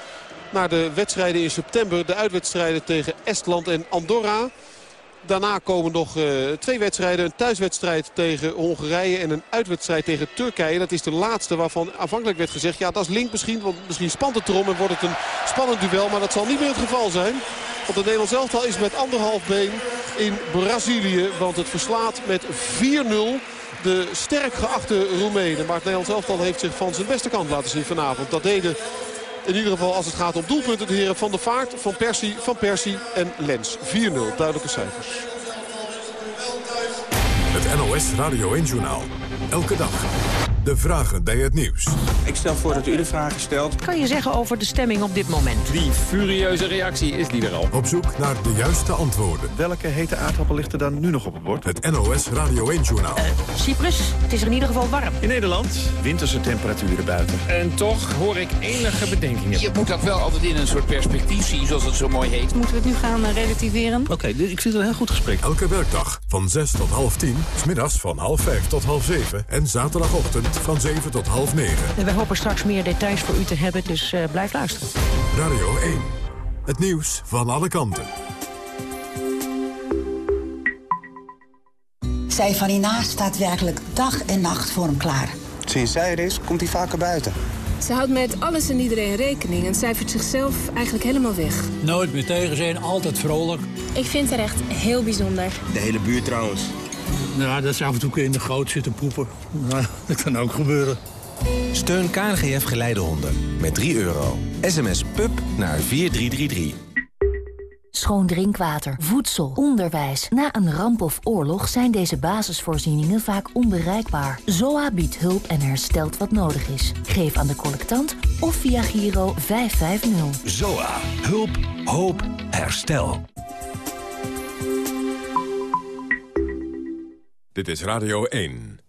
[SPEAKER 2] naar de wedstrijden in september. De uitwedstrijden tegen Estland en Andorra. Daarna komen nog uh, twee wedstrijden. Een thuiswedstrijd tegen Hongarije en een uitwedstrijd tegen Turkije. Dat is de laatste waarvan aanvankelijk werd gezegd... ja, dat is link misschien, want misschien spant het erom en wordt het een spannend duel. Maar dat zal niet meer het geval zijn. Want het Nederlands elftal is met anderhalf been in Brazilië. Want het verslaat met 4-0 de sterk geachte Roemenen. Maar het Nederlands elftal heeft zich van zijn beste kant laten zien vanavond. Dat deden in ieder geval als het gaat om doelpunten de heren Van de Vaart, Van Persie, Van Persie en Lens. 4-0, duidelijke cijfers.
[SPEAKER 3] Het NOS Radio 1 Journaal. Elke dag De vragen bij het nieuws.
[SPEAKER 4] Ik stel voor dat u de vragen stelt.
[SPEAKER 5] Kan je zeggen over de stemming op dit moment?
[SPEAKER 6] Die furieuze reactie is die er al.
[SPEAKER 3] Op zoek naar de juiste antwoorden.
[SPEAKER 7] Welke hete aardappel ligt er dan nu nog op het bord?
[SPEAKER 3] Het NOS Radio 1-journaal.
[SPEAKER 5] Uh, Cyprus, het is er in ieder geval warm.
[SPEAKER 7] In Nederland, winterse temperaturen buiten.
[SPEAKER 6] En toch hoor ik enige bedenkingen.
[SPEAKER 8] Je moet dat wel altijd in een soort perspectief zien, zoals het zo mooi heet.
[SPEAKER 9] Moeten we het nu gaan uh, relativeren?
[SPEAKER 7] Oké, okay, ik vind het een heel goed gesprek.
[SPEAKER 3] Elke werkdag van 6 tot half 10, smiddags van half 5 tot half 7... en zaterdagochtend van 7 tot half 9.
[SPEAKER 5] En we hopen straks meer details voor u te hebben, dus uh, blijf luisteren.
[SPEAKER 3] Radio 1, het nieuws van alle kanten.
[SPEAKER 10] Zij van Ina staat werkelijk dag en nacht voor hem klaar.
[SPEAKER 4] Sinds zij er is, komt hij vaker buiten.
[SPEAKER 9] Ze houdt met alles en iedereen rekening en cijfert zichzelf eigenlijk helemaal weg.
[SPEAKER 11] Nooit meer tegen zijn, altijd vrolijk.
[SPEAKER 12] Ik vind haar echt heel bijzonder.
[SPEAKER 4] De hele buurt trouwens.
[SPEAKER 11] Nou, dat ze af en toe in de goot zitten poepen. Nou, dat kan ook gebeuren.
[SPEAKER 13] Steun KNGF Geleidehonden met 3 euro. SMS PUB naar 4333.
[SPEAKER 14] Schoon drinkwater, voedsel, onderwijs. Na een ramp of oorlog zijn deze basisvoorzieningen vaak onbereikbaar. ZOA biedt hulp en herstelt wat nodig is. Geef aan de collectant of via Giro 550.
[SPEAKER 13] ZOA. Hulp, hoop, herstel.
[SPEAKER 3] Dit is Radio 1.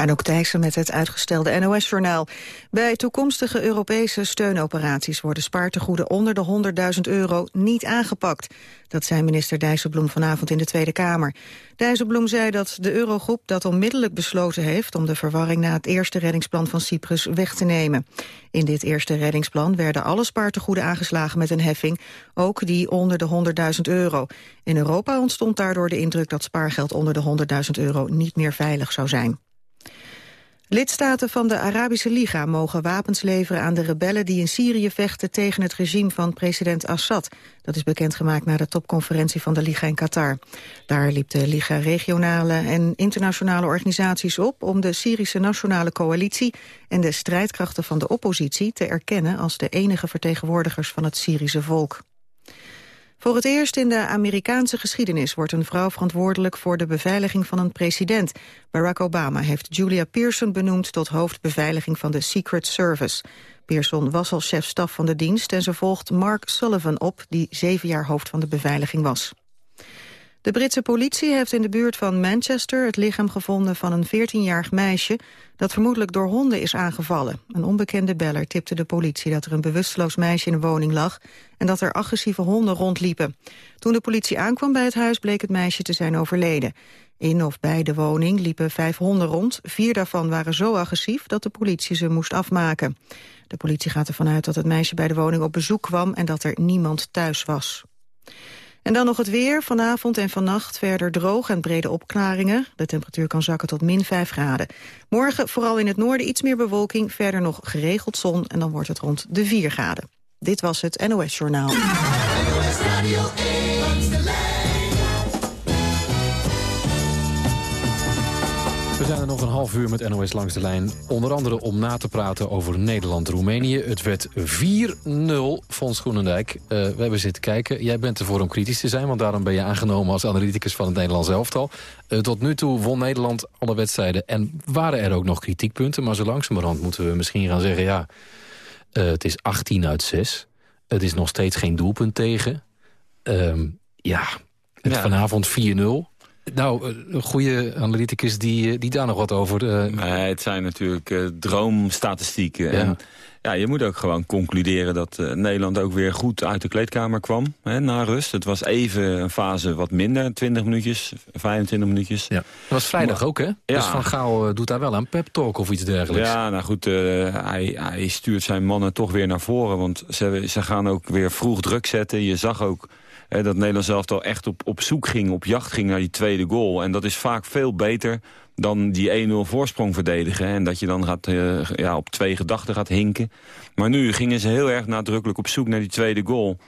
[SPEAKER 15] Anouk Thijssen met het uitgestelde NOS-journaal. Bij toekomstige Europese steunoperaties worden spaartegoeden onder de 100.000 euro niet aangepakt. Dat zei minister Dijsselbloem vanavond in de Tweede Kamer. Dijsselbloem zei dat de Eurogroep dat onmiddellijk besloten heeft om de verwarring na het eerste reddingsplan van Cyprus weg te nemen. In dit eerste reddingsplan werden alle spaartegoeden aangeslagen met een heffing, ook die onder de 100.000 euro. In Europa ontstond daardoor de indruk dat spaargeld onder de 100.000 euro niet meer veilig zou zijn. Lidstaten van de Arabische Liga mogen wapens leveren aan de rebellen die in Syrië vechten tegen het regime van president Assad. Dat is bekendgemaakt na de topconferentie van de Liga in Qatar. Daar liep de Liga regionale en internationale organisaties op om de Syrische Nationale Coalitie en de strijdkrachten van de oppositie te erkennen als de enige vertegenwoordigers van het Syrische volk. Voor het eerst in de Amerikaanse geschiedenis wordt een vrouw verantwoordelijk voor de beveiliging van een president. Barack Obama heeft Julia Pearson benoemd tot hoofdbeveiliging van de Secret Service. Pearson was al chef-staf van de dienst en ze volgt Mark Sullivan op, die zeven jaar hoofd van de beveiliging was. De Britse politie heeft in de buurt van Manchester het lichaam gevonden van een 14-jarig meisje dat vermoedelijk door honden is aangevallen. Een onbekende beller tipte de politie dat er een bewusteloos meisje in een woning lag en dat er agressieve honden rondliepen. Toen de politie aankwam bij het huis bleek het meisje te zijn overleden. In of bij de woning liepen vijf honden rond. Vier daarvan waren zo agressief dat de politie ze moest afmaken. De politie gaat ervan uit dat het meisje bij de woning op bezoek kwam en dat er niemand thuis was. En dan nog het weer. Vanavond en vannacht verder droog en brede opklaringen. De temperatuur kan zakken tot min 5 graden. Morgen vooral in het noorden iets meer bewolking. Verder nog geregeld zon en dan wordt het rond de 4 graden. Dit was het NOS Journaal.
[SPEAKER 16] Zijn er nog een half uur met NOS langs de lijn. Onder andere om na te praten over Nederland-Roemenië. Het werd 4-0, Fons Groenendijk. Uh, we hebben zitten kijken. Jij bent ervoor om kritisch te zijn... want daarom ben je aangenomen als analyticus van het Nederlands elftal. Uh, tot nu toe won Nederland alle wedstrijden... en waren er ook nog kritiekpunten. Maar zo langzamerhand moeten we misschien gaan zeggen... ja, uh, het is 18 uit 6. Het is nog steeds geen doelpunt tegen. Ehm, ja, het ja. vanavond 4-0. Nou, een goede analyticus die, die daar nog wat over...
[SPEAKER 17] Uh... Nee, het zijn natuurlijk uh, droomstatistieken. Ja. En ja, je moet ook gewoon concluderen dat uh, Nederland ook weer goed uit de kleedkamer kwam. Hè, na rust. Het was even een fase wat minder. 20 minuutjes, 25 minuutjes.
[SPEAKER 16] Ja. Dat was vrijdag maar, ook, hè? Ja. Dus Van Gaal doet daar wel een pep talk of iets dergelijks.
[SPEAKER 17] Ja, nou goed. hij, hij stuurt zijn mannen toch weer naar voren. Want ze, ze gaan ook weer vroeg druk zetten. Je zag ook dat Nederland zelf al echt op, op zoek ging, op jacht ging naar die tweede goal. En dat is vaak veel beter dan die 1-0 voorsprong verdedigen. En dat je dan gaat, uh, ja, op twee gedachten gaat hinken. Maar nu gingen ze heel erg nadrukkelijk op zoek naar die tweede goal.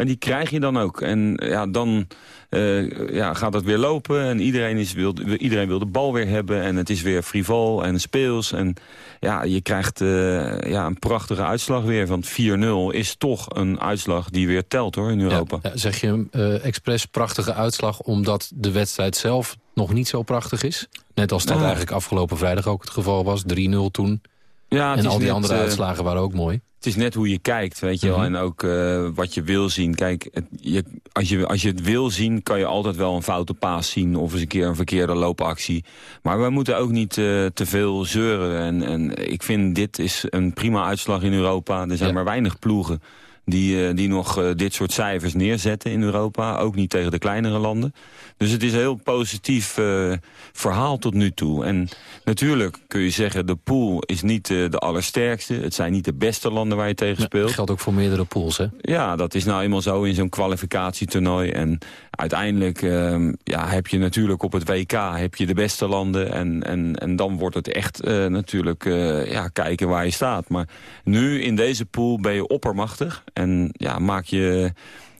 [SPEAKER 17] En die krijg je dan ook. En ja, dan uh, ja, gaat het weer lopen. En iedereen, is, wil, iedereen wil de bal weer hebben. En het is weer frivol en speels. En ja, je krijgt uh, ja, een prachtige uitslag weer. Want 4-0 is toch een uitslag die weer telt hoor in Europa.
[SPEAKER 16] Ja, zeg je uh, expres prachtige uitslag omdat de wedstrijd zelf nog niet zo prachtig is? Net als dat eigenlijk afgelopen vrijdag ook het geval was. 3-0 toen. Ja, en al die net, andere uitslagen waren ook mooi.
[SPEAKER 17] Het is net hoe je kijkt, weet je wel. Mhm. En ook uh, wat je wil zien. Kijk, het, je, als, je, als je het wil zien, kan je altijd wel een foute paas zien. Of eens een keer een verkeerde loopactie. Maar we moeten ook niet uh, te veel zeuren. En, en ik vind dit is een prima uitslag in Europa. Er zijn ja. maar weinig ploegen die, uh, die nog uh, dit soort cijfers neerzetten in Europa. Ook niet tegen de kleinere landen. Dus het is een heel positief uh, verhaal tot nu toe. En natuurlijk kun je zeggen, de pool is niet de allersterkste. Het zijn niet de beste landen waar je tegen speelt.
[SPEAKER 16] dat geldt ook voor meerdere pools, hè?
[SPEAKER 17] Ja, dat is nou eenmaal zo in zo'n kwalificatietoernooi. En uiteindelijk ehm, ja, heb je natuurlijk op het WK heb je de beste landen. En, en, en dan wordt het echt natuurlijk ja, kijken waar je staat. Maar nu in deze pool ben je oppermachtig. En ja, maak je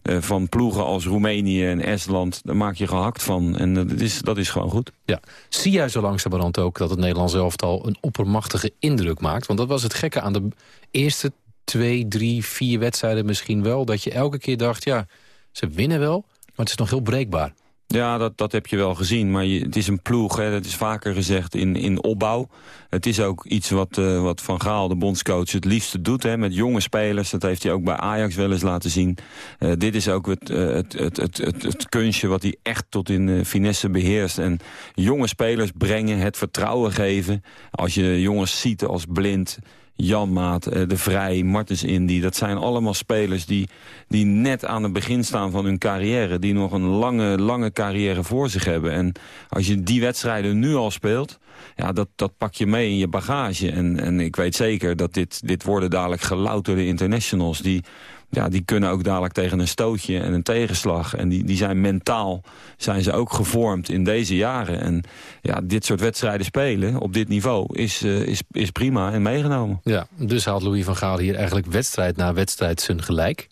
[SPEAKER 17] uh, van ploegen als Roemenië en Estland, daar maak je gehakt van. En dat is, dat is gewoon goed.
[SPEAKER 16] Ja. Zie jij zo langzamerhand ook dat het Nederlands elftal een oppermachtige indruk maakt? Want dat was het gekke aan de eerste twee, drie, vier wedstrijden misschien wel. Dat je elke keer dacht, ja, ze winnen wel, het is nog heel breekbaar.
[SPEAKER 17] Ja, dat, dat heb je wel gezien. Maar het is een ploeg, hè, dat is vaker gezegd, in, in opbouw. Het is ook iets wat, uh, wat Van Gaal, de bondscoach, het liefste doet. Hè, met jonge spelers. Dat heeft hij ook bij Ajax wel eens laten zien. Uh, dit is ook het, uh, het, het, het, het, het, kunstje wat hij echt tot in finesse beheerst. En jonge spelers brengen, het vertrouwen geven. Als je jongens ziet als Blind... Janmaat, eh, De Vrij, Martens Indy. Dat zijn allemaal spelers die, die net aan het begin staan van hun carrière. Die nog een lange, lange carrière voor zich hebben. En als je die wedstrijden nu al speelt... Ja, dat, dat pak je mee in je bagage. En, en ik weet zeker dat dit, dit worden dadelijk gelouterde internationals... die ja, die kunnen ook dadelijk tegen een stootje en een tegenslag. En die, die zijn mentaal zijn ze ook gevormd in deze jaren. En ja, dit soort wedstrijden spelen op dit niveau is, uh, is, is prima en meegenomen.
[SPEAKER 16] Ja, dus haalt Louis van Gaal hier eigenlijk wedstrijd na wedstrijd zijn gelijk.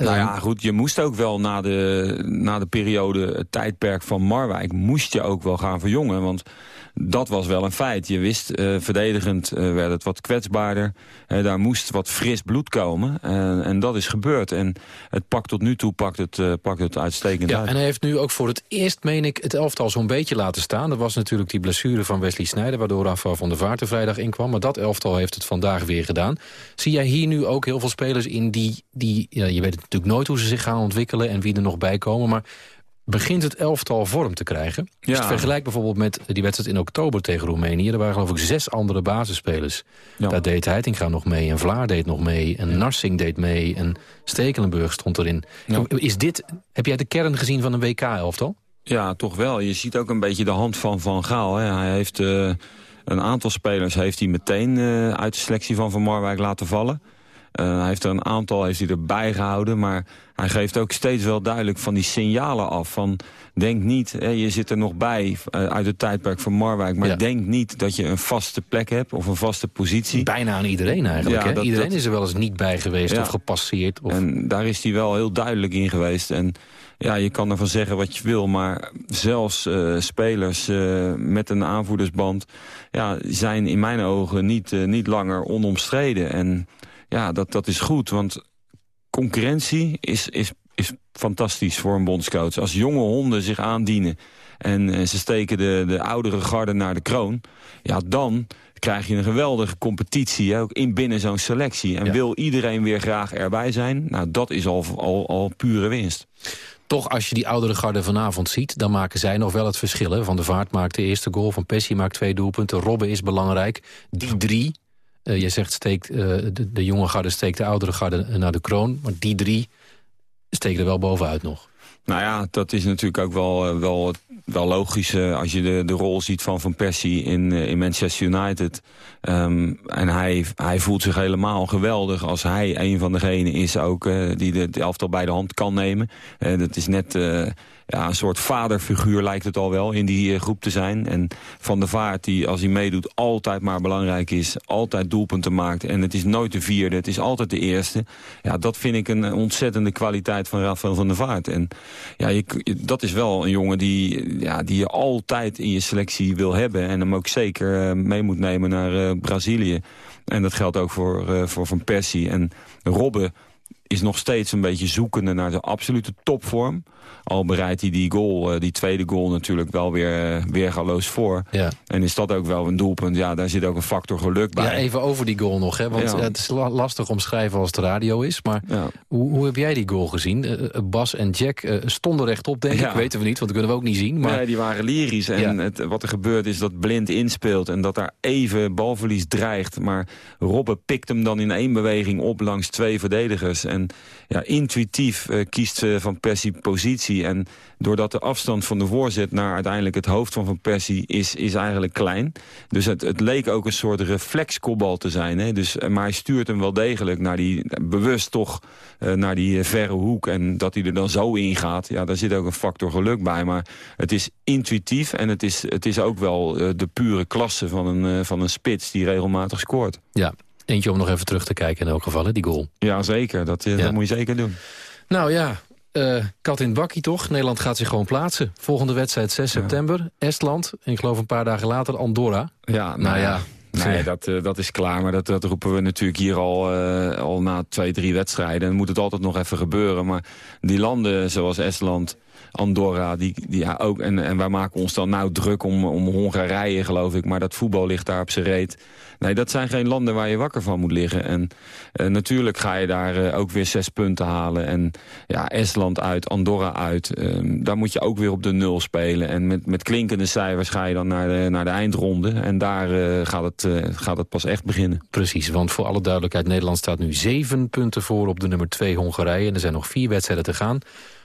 [SPEAKER 17] Nou ja, goed, je moest ook wel na de, na de periode, het tijdperk van Marwijk... moest je ook wel gaan verjongen, want dat was wel een feit. Je wist, uh, verdedigend uh, werd het wat kwetsbaarder. Uh, daar moest wat fris bloed komen. en dat is gebeurd. En het pakt tot nu toe pakt het, pakt het uitstekend
[SPEAKER 16] ja,
[SPEAKER 17] uit.
[SPEAKER 16] En hij heeft nu ook voor het eerst, meen ik, het elftal zo'n beetje laten staan. Er was natuurlijk die blessure van Wesley Sneijder... waardoor Rafa van der Vaart er vrijdag inkwam. Maar dat elftal heeft het vandaag weer gedaan. Zie jij hier nu ook heel veel spelers in die... die ja, je weet natuurlijk nooit hoe ze zich gaan ontwikkelen... en wie er nog bij komen, maar begint het elftal vorm te krijgen. Ja. Als je vergelijkt bijvoorbeeld met die wedstrijd in oktober tegen Roemenië... er waren geloof ik zes andere basisspelers. Ja. Daar deed Heitinga nog mee, en Vlaar deed nog mee... en ja. Narsing deed mee, en Stekelenburg stond erin. Is dit, heb jij de kern gezien van een WK-elftal?
[SPEAKER 17] Ja, toch wel. Je ziet ook een beetje de hand van Van Gaal. Hè. Hij heeft uh, een aantal spelers heeft hij meteen uh, uit de selectie van Van Marwijk laten vallen... Uh, hij heeft er een aantal heeft hij erbij gehouden, maar hij geeft ook steeds wel duidelijk van die signalen af. Van denk niet, hè, je zit er nog bij uh, uit het tijdperk van Marwijk, maar ja. denk niet dat je een vaste plek hebt of een vaste positie.
[SPEAKER 16] Bijna aan iedereen eigenlijk. Ja, hè? Dat, iedereen dat... is er wel eens niet bij geweest ja. of gepasseerd. Of...
[SPEAKER 17] En daar is hij wel heel duidelijk in geweest. En ja, je kan ervan zeggen wat je wil, maar zelfs uh, spelers uh, met een aanvoerdersband ja, zijn in mijn ogen niet, uh, niet langer onomstreden. En ja, dat, dat is goed, want concurrentie is, is, is fantastisch voor een bondscoach. Als jonge honden zich aandienen en, en ze steken de, de oudere garde naar de kroon... ja, dan krijg je een geweldige competitie, ook in binnen zo'n selectie. En ja. wil iedereen weer graag erbij zijn? Nou, dat is al, al, al pure winst.
[SPEAKER 16] Toch, als je die oudere garde vanavond ziet... dan maken zij nog wel het verschil. Hè? Van de Vaart maakt de eerste goal, Van Pessie maakt twee doelpunten... Robben is belangrijk. Die drie, uh, je zegt steekt, uh, de, de, jonge garde steekt de oudere garde naar de kroon. Maar die drie steken er wel bovenuit nog.
[SPEAKER 17] Nou ja, dat is natuurlijk ook wel, eh, wel, wel logisch uh, als je de, de rol ziet van Van Persie in, uh, in Manchester United. Um, en hij, hij voelt zich helemaal geweldig als hij een van degenen is ook uh, die de, de elftal bij de hand kan nemen. dat is net ja, een soort vaderfiguur lijkt het al wel in die groep te zijn. En Van der Vaart, die als hij meedoet altijd maar belangrijk is. Altijd doelpunten maakt. En het is nooit de vierde, het is altijd de eerste. Ja, dat vind ik een ontzettende kwaliteit van Rafael van der Vaart. En ja, je, dat is wel een jongen die, ja, die je altijd in je selectie wil hebben. En hem ook zeker uh, mee moet nemen naar uh, Brazilië. En dat geldt ook voor, uh, voor Van Persie. En Robben is nog steeds een beetje zoekende naar zijn absolute topvorm. Al bereidt hij die goal, die tweede goal natuurlijk wel weer weergaloos voor.
[SPEAKER 16] Ja.
[SPEAKER 17] En is dat ook wel een doelpunt. Ja, daar zit ook een factor geluk bij.
[SPEAKER 16] Ja, even over die goal nog. Hè, want
[SPEAKER 17] Ja.
[SPEAKER 16] het is la- lastig omschrijven als het radio is. Maar
[SPEAKER 17] Ja.
[SPEAKER 16] hoe, hoe heb jij die goal gezien? Eh, eh, Bas en Jack eh, stonden rechtop, denk ik. Weten we niet, want dat kunnen we ook niet zien. Maar
[SPEAKER 17] Nee, die waren lyrisch. En het, wat er gebeurt is dat Blind inspeelt... en dat daar even balverlies dreigt. Maar Robben pikt hem dan in één beweging op langs twee verdedigers. En ja, intuïtief eh, kiest ze Van Persie positie. En doordat de afstand van de voorzet naar uiteindelijk het hoofd van Van Persie... is, is eigenlijk klein. Dus het, het leek ook een soort reflexkopbal te zijn. Hè? Dus, eh, maar hij stuurt hem wel degelijk naar die... bewust toch eh, naar die verre hoek. En dat hij er dan zo in gaat, ja, daar zit ook een factor geluk bij. Maar het is intuïtief en het is, het is ook wel de pure klasse van een, van een spits die regelmatig scoort.
[SPEAKER 16] ja, eentje om nog even terug te kijken in elk geval, hè, die goal.
[SPEAKER 17] Ja, zeker. Dat, eh,
[SPEAKER 16] Ja.
[SPEAKER 17] dat moet je zeker doen.
[SPEAKER 16] Nou ja, eh, kat in het bakkie toch? Nederland gaat zich gewoon plaatsen. Volgende wedstrijd 6 september, Estland. En ik geloof een paar dagen later Andorra.
[SPEAKER 17] Ja,
[SPEAKER 16] Nou ja,
[SPEAKER 17] Nee, dat, eh, dat is klaar. Maar dat, dat roepen we natuurlijk hier al, al na twee, drie wedstrijden. En moet het altijd nog even gebeuren. Maar die landen zoals Estland, Andorra, die, die ja, ook, en, en wij maken ons dan nou druk om, om Hongarije, geloof ik. Maar dat voetbal ligt daar op zijn reet. Nee, dat zijn geen landen waar je wakker van moet liggen. En eh, natuurlijk ga je daar eh, ook weer zes punten halen. En ja, Estland uit, Andorra uit. Ehm, daar moet je ook weer op de nul spelen. En met, met klinkende cijfers ga je dan naar de, naar de eindronde. En daar eh, gaat, het, gaat het pas echt beginnen.
[SPEAKER 16] Precies, want voor alle duidelijkheid... Nederland staat nu zeven punten voor op de nummer 2 Hongarije. En er zijn nog vier wedstrijden te gaan.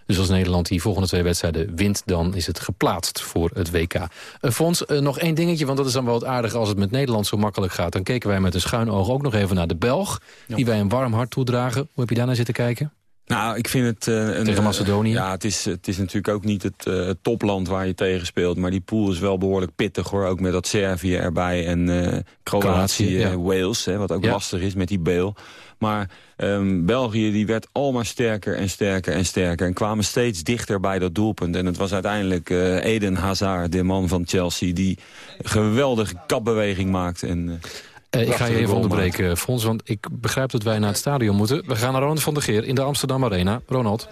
[SPEAKER 16] Dus als Nederland die volgende twee wedstrijden wint... dan is het geplaatst voor het WK. Uh, Fons, eh, nog één dingetje, want dat is dan wel het aardige... als het met Nederland zo makkelijk gaat. Dan keken wij met een schuin oog ook nog even naar de Belg... die wij een warm hart toedragen. Hoe heb je daarnaar zitten kijken?
[SPEAKER 17] Nou, ik vind het... eh, een,
[SPEAKER 16] Tegen Macedonië?
[SPEAKER 17] Ja, het is, het is natuurlijk ook niet het, eh, het topland waar je tegen speelt. Maar die pool is wel behoorlijk pittig hoor. Ook met dat Servië erbij en eh, Kroatië,
[SPEAKER 16] Kroatië, ja.
[SPEAKER 17] eh, Wales. Hè, wat ook
[SPEAKER 16] Ja.
[SPEAKER 17] lastig is met die Beel. Maar ehm, België die werd almaar sterker en sterker en sterker. En kwamen steeds dichter bij dat doelpunt. En het was uiteindelijk eh, Eden Hazard, de man van Chelsea... die een geweldige kapbeweging maakte. En, eh,
[SPEAKER 16] ik ga je even onderbreken, Fons, want ik begrijp dat wij naar het stadion moeten. We gaan naar Ronald van der Geer in de Amsterdam Arena. Ronald.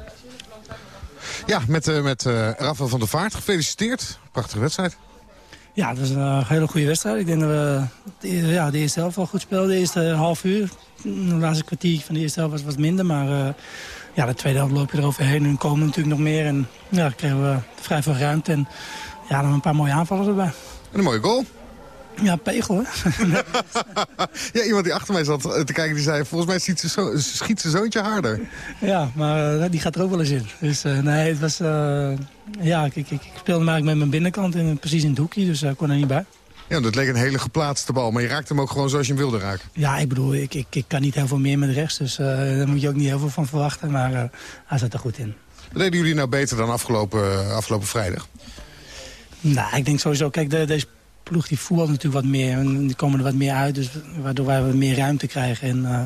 [SPEAKER 18] Ja, met, eh met eh Rafael van der Vaart. Gefeliciteerd. Prachtige wedstrijd.
[SPEAKER 19] Ja, het was een hele goede wedstrijd. Ik denk dat we de, ja, de eerste helft wel goed speelden. De eerste half uur. De laatste kwartier van de eerste helft was wat minder. Maar eh, ja, de tweede helft loop je eroverheen. Nu komen natuurlijk nog meer. En ja, kregen we vrij veel ruimte. En ja, dan een paar mooie aanvallen erbij.
[SPEAKER 18] En een mooie goal.
[SPEAKER 19] Ja, pegel hè.
[SPEAKER 18] Ja, iemand die achter mij zat eh, te kijken, die zei... volgens mij schiet zijn, zo schiet zijn zoontje harder.
[SPEAKER 19] ja, maar eh, die gaat er ook wel eens in. Dus eh, nee, het was... ja, ik, ik, ik speelde eigenlijk met mijn binnenkant. En precies in het hoekje. Dus ik kon er niet bij.
[SPEAKER 18] Ja, dat leek een hele geplaatste bal. Maar je raakte hem ook gewoon zoals je hem wilde raken.
[SPEAKER 19] Ja, ik bedoel, ik, ik, ik kan niet heel veel meer met rechts. Dus daar moet je ook niet heel veel van verwachten. Maar hij zat er goed in.
[SPEAKER 18] Wat deden jullie nou beter dan afgelopen, afgelopen vrijdag?
[SPEAKER 19] Nou, ik denk sowieso, kijk, de, deze ploeg die voetbalt natuurlijk wat meer. En die komen er wat meer uit, dus waardoor wij wat meer ruimte krijgen. En eh,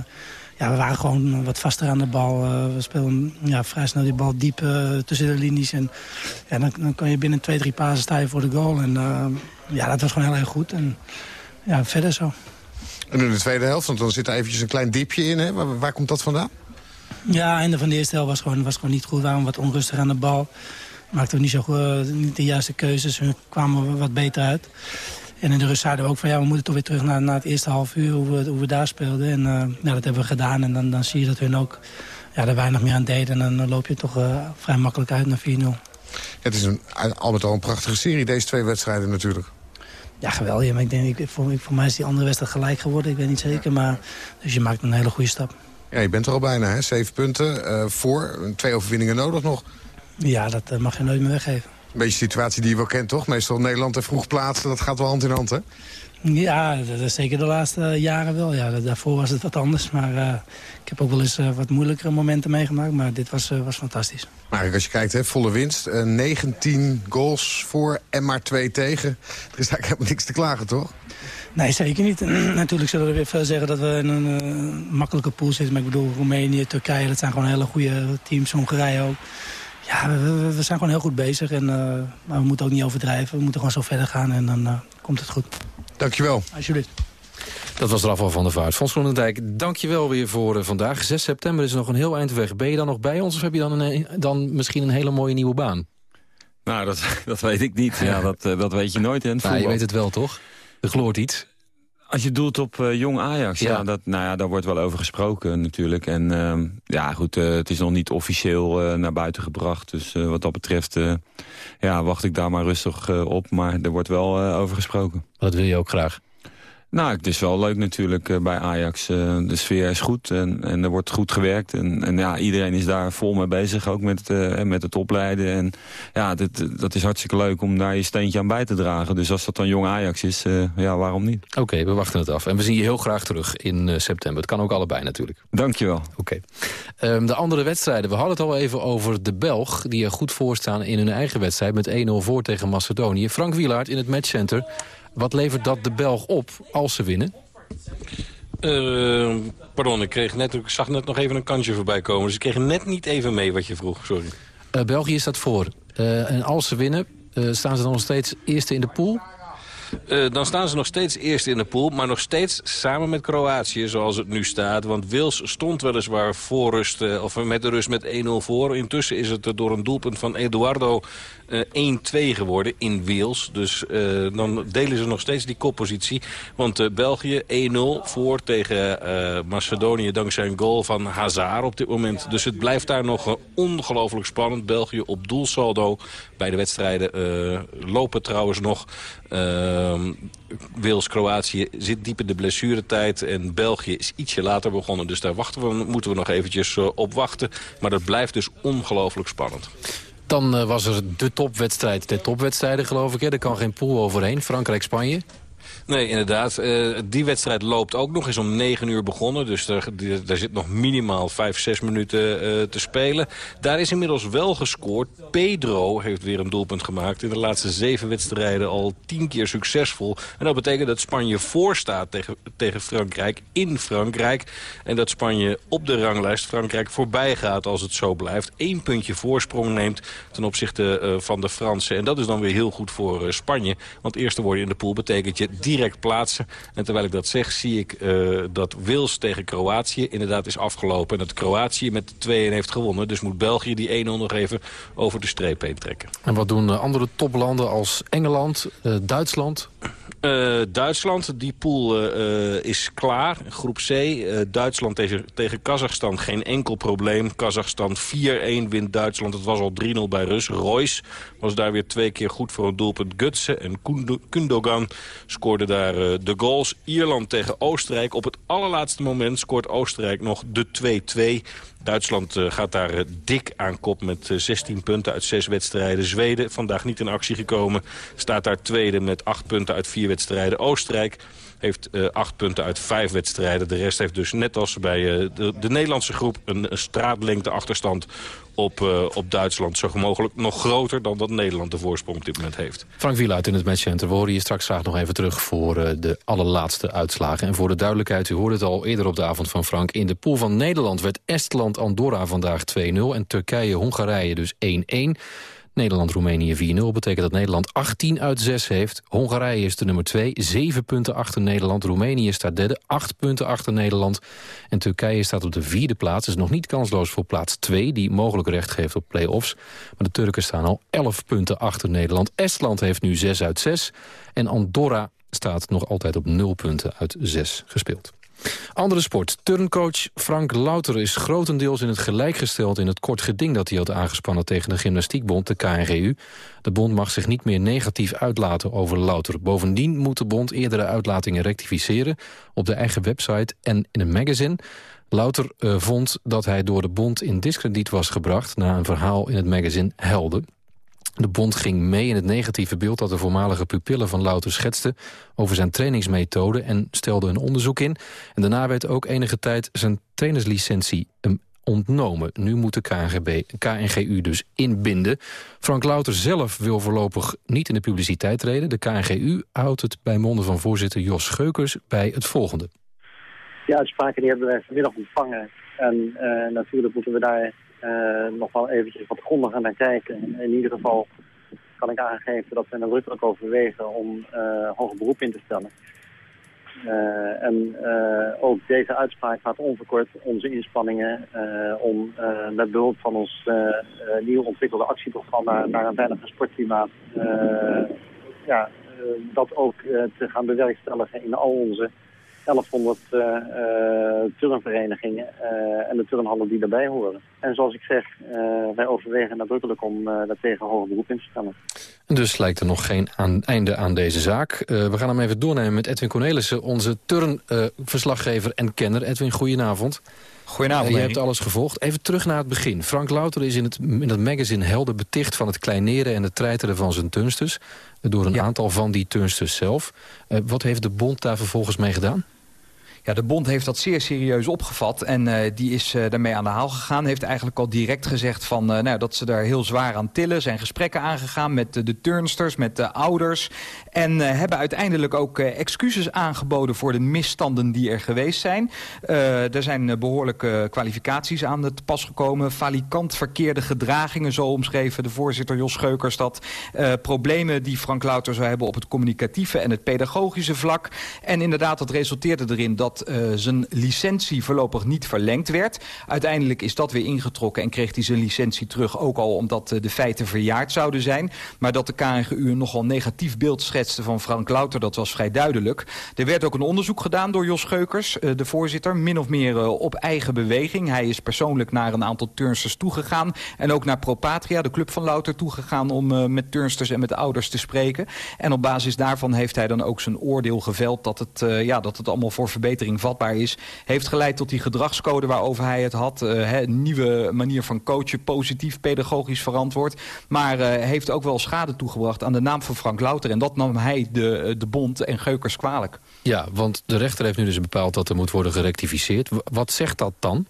[SPEAKER 19] ja, we waren gewoon wat vaster aan de bal. Eh, we speelden ja, vrij snel die bal diep eh, tussen de linies. En ja, dan, dan kan je binnen twee, drie pasen sta je voor de goal. En ja, dat was gewoon heel erg goed. En ja, verder zo.
[SPEAKER 18] En in de tweede helft, want dan zit er eventjes een klein diepje in. Hè? Waar, waar komt dat vandaan?
[SPEAKER 19] Ja, einde van de eerste helft was gewoon, was gewoon niet goed. We waren wat onrustig aan de bal. Maakten we niet, zo, goed, eh, niet de juiste keuzes. We kwamen wat beter uit. En in de rust zeiden we ook van ja, we moeten toch weer terug naar, naar het eerste half uur. Hoe we, hoe we daar speelden. En uh, ja, dat hebben we gedaan. En dan, dan zie je dat hun ook ja, er weinig meer aan deden. En dan loop je toch uh, vrij makkelijk uit naar 4-0.
[SPEAKER 18] Het is een, al met al een prachtige serie, deze twee wedstrijden natuurlijk.
[SPEAKER 19] Ja, geweldig. Maar ik denk, ik, voor, voor mij is die andere wedstrijd gelijk geworden. Ik weet niet zeker, maar dus je maakt een hele goede stap.
[SPEAKER 18] Ja, je bent er al bijna, hè? Zeven punten uh, voor. Twee overwinningen nodig nog.
[SPEAKER 19] Ja, dat eh, mag je nooit meer weggeven.
[SPEAKER 18] Een beetje de situatie die je wel kent, toch? Meestal Nederland en vroeg plaatsen, dat gaat wel hand in hand, hè?
[SPEAKER 19] Ja, dat is zeker de laatste jaren wel. Ja, daarvoor was het wat anders. Maar uh, ik heb ook wel eens uh, wat moeilijkere momenten meegemaakt. Maar dit was, uh, was fantastisch.
[SPEAKER 18] Maar als je kijkt, hè, volle winst. 19 goals voor en maar 2 tegen. Er is eigenlijk helemaal niks te klagen, toch?
[SPEAKER 19] Nee, zeker niet. Natuurlijk zullen we weer veel zeggen dat we in een makkelijke pool zitten. Maar ik bedoel, Roemenië, Turkije, dat zijn gewoon hele goede teams. Hongarije ook. Ja, we, we, zijn gewoon heel goed bezig. En, maar we moeten ook niet overdrijven. We moeten gewoon zo verder gaan en dan komt het goed.
[SPEAKER 18] Dankjewel.
[SPEAKER 19] Alsjeblieft.
[SPEAKER 16] Dat was Rafael van der Vaart. Fons Groenendijk, dankjewel weer voor uh, vandaag. 6 september is nog een heel eind weg. Ben je dan nog bij ons of heb je dan, een, dan misschien een hele mooie nieuwe baan?
[SPEAKER 17] Nou, dat, dat weet ik niet. Ja, dat, dat weet je nooit. Hè,
[SPEAKER 16] nou, je weet het wel, toch? Er gloort iets.
[SPEAKER 17] Als je doelt op uh, jong Ajax, ja. ja. dat, nou ja, daar wordt wel over gesproken natuurlijk. En uh, ja, goed, uh, het is nog niet officieel naar buiten gebracht. Dus wat dat betreft ja, wacht ik daar maar rustig op. Maar er wordt wel over gesproken.
[SPEAKER 16] Dat wil je ook graag?
[SPEAKER 17] Nou, het is wel leuk natuurlijk uh, bij Ajax. Uh, de sfeer is goed en, en er wordt goed gewerkt. En, en ja, iedereen is daar vol mee bezig, ook met, uh, met het opleiden. En ja, dit, dat is hartstikke leuk om daar je steentje aan bij te dragen. Dus als dat dan jong Ajax is, ja, waarom niet?
[SPEAKER 16] Oké, okay, we wachten het af. En we zien je heel graag terug in september. Het kan ook allebei natuurlijk.
[SPEAKER 17] Dankjewel.
[SPEAKER 16] Oké. Okay. Um, de andere wedstrijden. We hadden het al even over de Belg... die er goed voor staan in hun eigen wedstrijd... met 1-0 voor tegen Macedonië. Frank Wielaert in het matchcenter... Wat levert dat de Belg op als ze winnen?
[SPEAKER 20] Uh, pardon, ik, kreeg net, ik zag net nog even een kansje voorbij komen. Dus ik kreeg net niet even mee wat je vroeg, sorry.
[SPEAKER 16] Uh, België staat voor. Uh, en als ze winnen, staan ze dan nog steeds eerste in de pool?
[SPEAKER 20] Dan staan ze nog steeds eerst in de pool. Maar nog steeds samen met Kroatië zoals het nu staat. Want Wils stond weliswaar voor rust, of met de rust met 1-0 voor. Intussen is het door een doelpunt van Eduardo uh, 1-2 geworden in Wales. Dus uh, dan delen ze nog steeds die koppositie. Want uh, België 1-0 voor tegen Macedonië dankzij een goal van Hazard op dit moment. Dus het blijft daar nog ongelooflijk spannend. België op doelsaldo bij de wedstrijden lopen trouwens nog. Wales-Kroatië zit diep in de blessuretijd. En België is ietsje later begonnen. Dus daar wachten we, moeten we nog eventjes op wachten. Maar dat blijft dus ongelooflijk spannend.
[SPEAKER 16] Dan uh, was er de topwedstrijd de topwedstrijden, geloof ik. Hè? Er kan geen pool overheen. Frankrijk-Spanje.
[SPEAKER 20] Nee, inderdaad. Uh, die wedstrijd loopt ook nog eens om 9 uur begonnen. Dus daar, zit nog minimaal 5, 6 minuten uh, te spelen. Daar is inmiddels wel gescoord. Pedro heeft weer een doelpunt gemaakt. In de laatste zeven wedstrijden al tien keer succesvol. En dat betekent dat Spanje voorstaat tegen, tegen Frankrijk in Frankrijk. En dat Spanje op de ranglijst Frankrijk voorbij gaat als het zo blijft. Eén puntje voorsprong neemt ten opzichte uh, van de Fransen. En dat is dan weer heel goed voor Spanje. Want eerste worden in de pool betekent je direct plaatsen. En terwijl ik dat zeg, zie ik uh, dat Wils tegen Kroatië inderdaad is afgelopen. En dat Kroatië met 2-1 heeft gewonnen. Dus moet België die 1-0 nog even over de streep heen trekken.
[SPEAKER 16] En wat doen andere toplanden als Engeland, uh, Duitsland?
[SPEAKER 20] Uh, Duitsland, die pool uh, is klaar. Groep C, uh, Duitsland tegen, tegen Kazachstan geen enkel probleem. Kazachstan 4-1 wint Duitsland. Het was al 3-0 bij Rus. Royce was daar weer twee keer goed voor een doelpunt. Gutsen en Kundogan scoorden daar de goals. Ierland tegen Oostenrijk. Op het allerlaatste moment scoort Oostenrijk nog de 2-2. Duitsland uh, gaat daar uh, dik aan kop met uh, 16 punten uit 6 wedstrijden. Zweden, vandaag niet in actie gekomen, staat daar tweede met 8 punten uit 4 wedstrijden. Oostenrijk heeft uh, acht punten uit vijf wedstrijden. De rest heeft dus net als bij uh, de, de, Nederlandse groep een, een straatlengte achterstand op, uh, op Duitsland. Zo mogelijk nog groter dan dat Nederland de voorsprong op dit moment heeft.
[SPEAKER 16] Frank Wieluid in het matchcenter. We horen je straks graag nog even terug voor de allerlaatste uitslagen. En voor de duidelijkheid, u hoorde het al eerder op de avond van Frank. In de pool van Nederland werd Estland-Andorra vandaag 2-0 en Turkije-Hongarije dus 1-1. Nederland-Roemenië 4-0 betekent dat Nederland 18 uit 6 heeft. Hongarije is de nummer 2, 7 punten achter Nederland. Roemenië staat derde, 8 punten achter Nederland. En Turkije staat op de vierde plaats. Is nog niet kansloos voor plaats 2, die mogelijk recht geeft op play-offs. Maar de Turken staan al 11 punten achter Nederland. Estland heeft nu 6 uit 6. En Andorra staat nog altijd op 0 punten uit 6 gespeeld. Andere sport. Turncoach Frank Louter is grotendeels in het gelijk gesteld... in het kort geding dat hij had aangespannen tegen de gymnastiekbond, de KNGU. De bond mag zich niet meer negatief uitlaten over Louter. Bovendien moet de bond eerdere uitlatingen rectificeren... op de eigen website en in een magazine. Louter uh, vond dat hij door de bond in discrediet was gebracht... na een verhaal in het magazine Helden. De bond ging mee in het negatieve beeld dat de voormalige pupillen van Louter schetste... over zijn trainingsmethode en stelde een onderzoek in. En daarna werd ook enige tijd zijn trainerslicentie ontnomen. Nu moet de KNGB, KNGU dus inbinden. Frank Louter zelf wil voorlopig niet in de publiciteit treden. De KNGU houdt het bij monden van voorzitter Jos Scheukers bij het volgende.
[SPEAKER 21] Die uitspraken die hebben wij vanmiddag ontvangen. En uh, natuurlijk moeten we daar nog wel eventjes wat grondiger naar kijken. In ieder geval kan ik aangeven dat we nadrukkelijk overwegen om uh, hoger beroep in te stellen. Uh, en ook deze uitspraak gaat onverkort onze inspanningen om met behulp van ons nieuw ontwikkelde actieprogramma naar een veiliger sportklimaat ja, dat ook te gaan bewerkstelligen in al onze 1100 uh, uh, turnverenigingen uh, en de turnhallen die daarbij horen. En zoals ik zeg, wij overwegen nadrukkelijk om daar tegen hoger beroep in te stellen.
[SPEAKER 16] Dus lijkt er nog geen aan, einde aan deze zaak. we gaan hem even doornemen met Edwin Cornelissen, onze turnverslaggever en kenner. Edwin, goedenavond.
[SPEAKER 22] Goedenavond.
[SPEAKER 16] je hebt alles gevolgd. Even terug naar het begin. Frank Louter is in het, in het magazine Helder beticht van het kleineren en het treiteren van zijn turnsters. Door een aantal van die turnsters zelf. wat heeft de bond daar vervolgens mee gedaan?
[SPEAKER 22] Ja, de bond heeft dat zeer serieus opgevat en uh, die is uh, daarmee aan de haal gegaan. Heeft eigenlijk al direct gezegd van, uh, nou, dat ze daar heel zwaar aan tillen. Zijn gesprekken aangegaan met de turnsters, met de ouders. En hebben uiteindelijk ook excuses aangeboden voor de misstanden die er geweest zijn. er zijn behoorlijke kwalificaties aan het pas gekomen. Falikant verkeerde gedragingen, zo omschreven de voorzitter Jos Scheukers dat. problemen die Frank Louter zou hebben op het communicatieve en het pedagogische vlak. En inderdaad, dat resulteerde erin dat dat uh, zijn licentie voorlopig niet verlengd werd. Uiteindelijk is dat weer ingetrokken en kreeg hij zijn licentie terug... ook al omdat uh, de feiten verjaard zouden zijn. Maar dat de KNGU een nogal negatief beeld schetste van Frank Louter... dat was vrij duidelijk. Er werd ook een onderzoek gedaan door Jos Scheukers, uh, de voorzitter... min of meer op eigen beweging. Hij is persoonlijk naar een aantal turnsters toegegaan... en ook naar Propatria, de club van Louter, toegegaan... om met turnsters en met ouders te spreken. En op basis daarvan heeft hij dan ook zijn oordeel geveld... dat het, ja, dat het allemaal voor verbetering vatbaar is... heeft geleid tot die gedragscode waarover hij het had. Een nieuwe manier van coachen, positief, pedagogisch verantwoord. Maar uh, heeft ook wel schade toegebracht aan de naam van Frank Louter. En dat nam hij de, de bond en Geukers kwalijk.
[SPEAKER 16] Ja, want de rechter heeft nu dus bepaald dat er moet worden gerectificeerd. Wat zegt dat dan?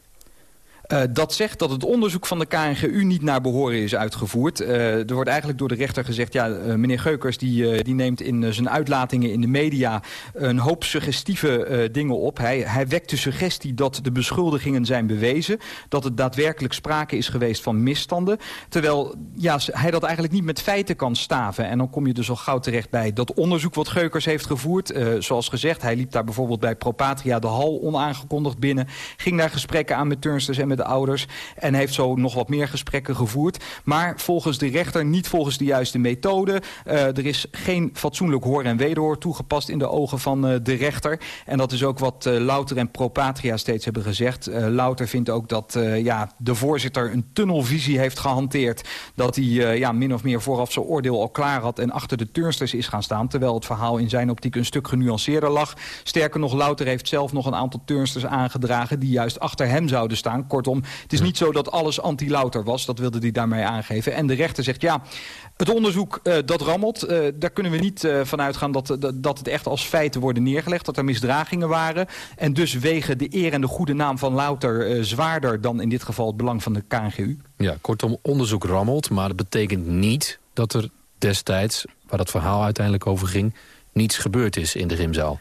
[SPEAKER 22] Uh, dat zegt dat het onderzoek van de KNGU niet naar behoren is uitgevoerd. Uh, er wordt eigenlijk door de rechter gezegd... ja, uh, meneer Geukers die, die neemt in zijn uitlatingen in de media... een hoop suggestieve dingen op. Hij, hij wekt de suggestie dat de beschuldigingen zijn bewezen. Dat het daadwerkelijk sprake is geweest van misstanden. Terwijl ja, hij dat eigenlijk niet met feiten kan staven. En dan kom je dus al gauw terecht bij dat onderzoek wat Geukers heeft gevoerd. zoals gezegd, hij liep daar bijvoorbeeld bij Propatria de hal onaangekondigd binnen. Ging daar gesprekken aan met turnsters en met de ouders. En heeft zo nog wat meer gesprekken gevoerd. Maar volgens de rechter niet volgens de juiste methode. Uh, er is geen fatsoenlijk hoor en wederhoor toegepast in de ogen van uh, de rechter. En dat is ook wat uh, Louter en Propatria steeds hebben gezegd. Louter vindt ook dat ja, de voorzitter een tunnelvisie heeft gehanteerd. Dat hij ja, min of meer vooraf zijn oordeel al klaar had en achter de turnsters is gaan staan. Terwijl het verhaal in zijn optiek een stuk genuanceerder lag. Sterker nog, Louter heeft zelf nog een aantal turnsters aangedragen die juist achter hem zouden staan. Kortom, het is niet zo dat alles anti-Louter was. Dat wilde hij daarmee aangeven. En de rechter zegt, ja, het onderzoek uh, dat rammelt. Uh, daar kunnen we niet uh, van uitgaan dat, dat, dat het echt als feiten worden neergelegd. Dat er misdragingen waren. En dus wegen de eer en de goede naam van Louter zwaarder dan in dit geval het belang van de KNGU.
[SPEAKER 16] Ja, kortom, onderzoek rammelt. Maar dat betekent niet dat er destijds, waar dat verhaal uiteindelijk over ging... niets gebeurd is in de gymzaal.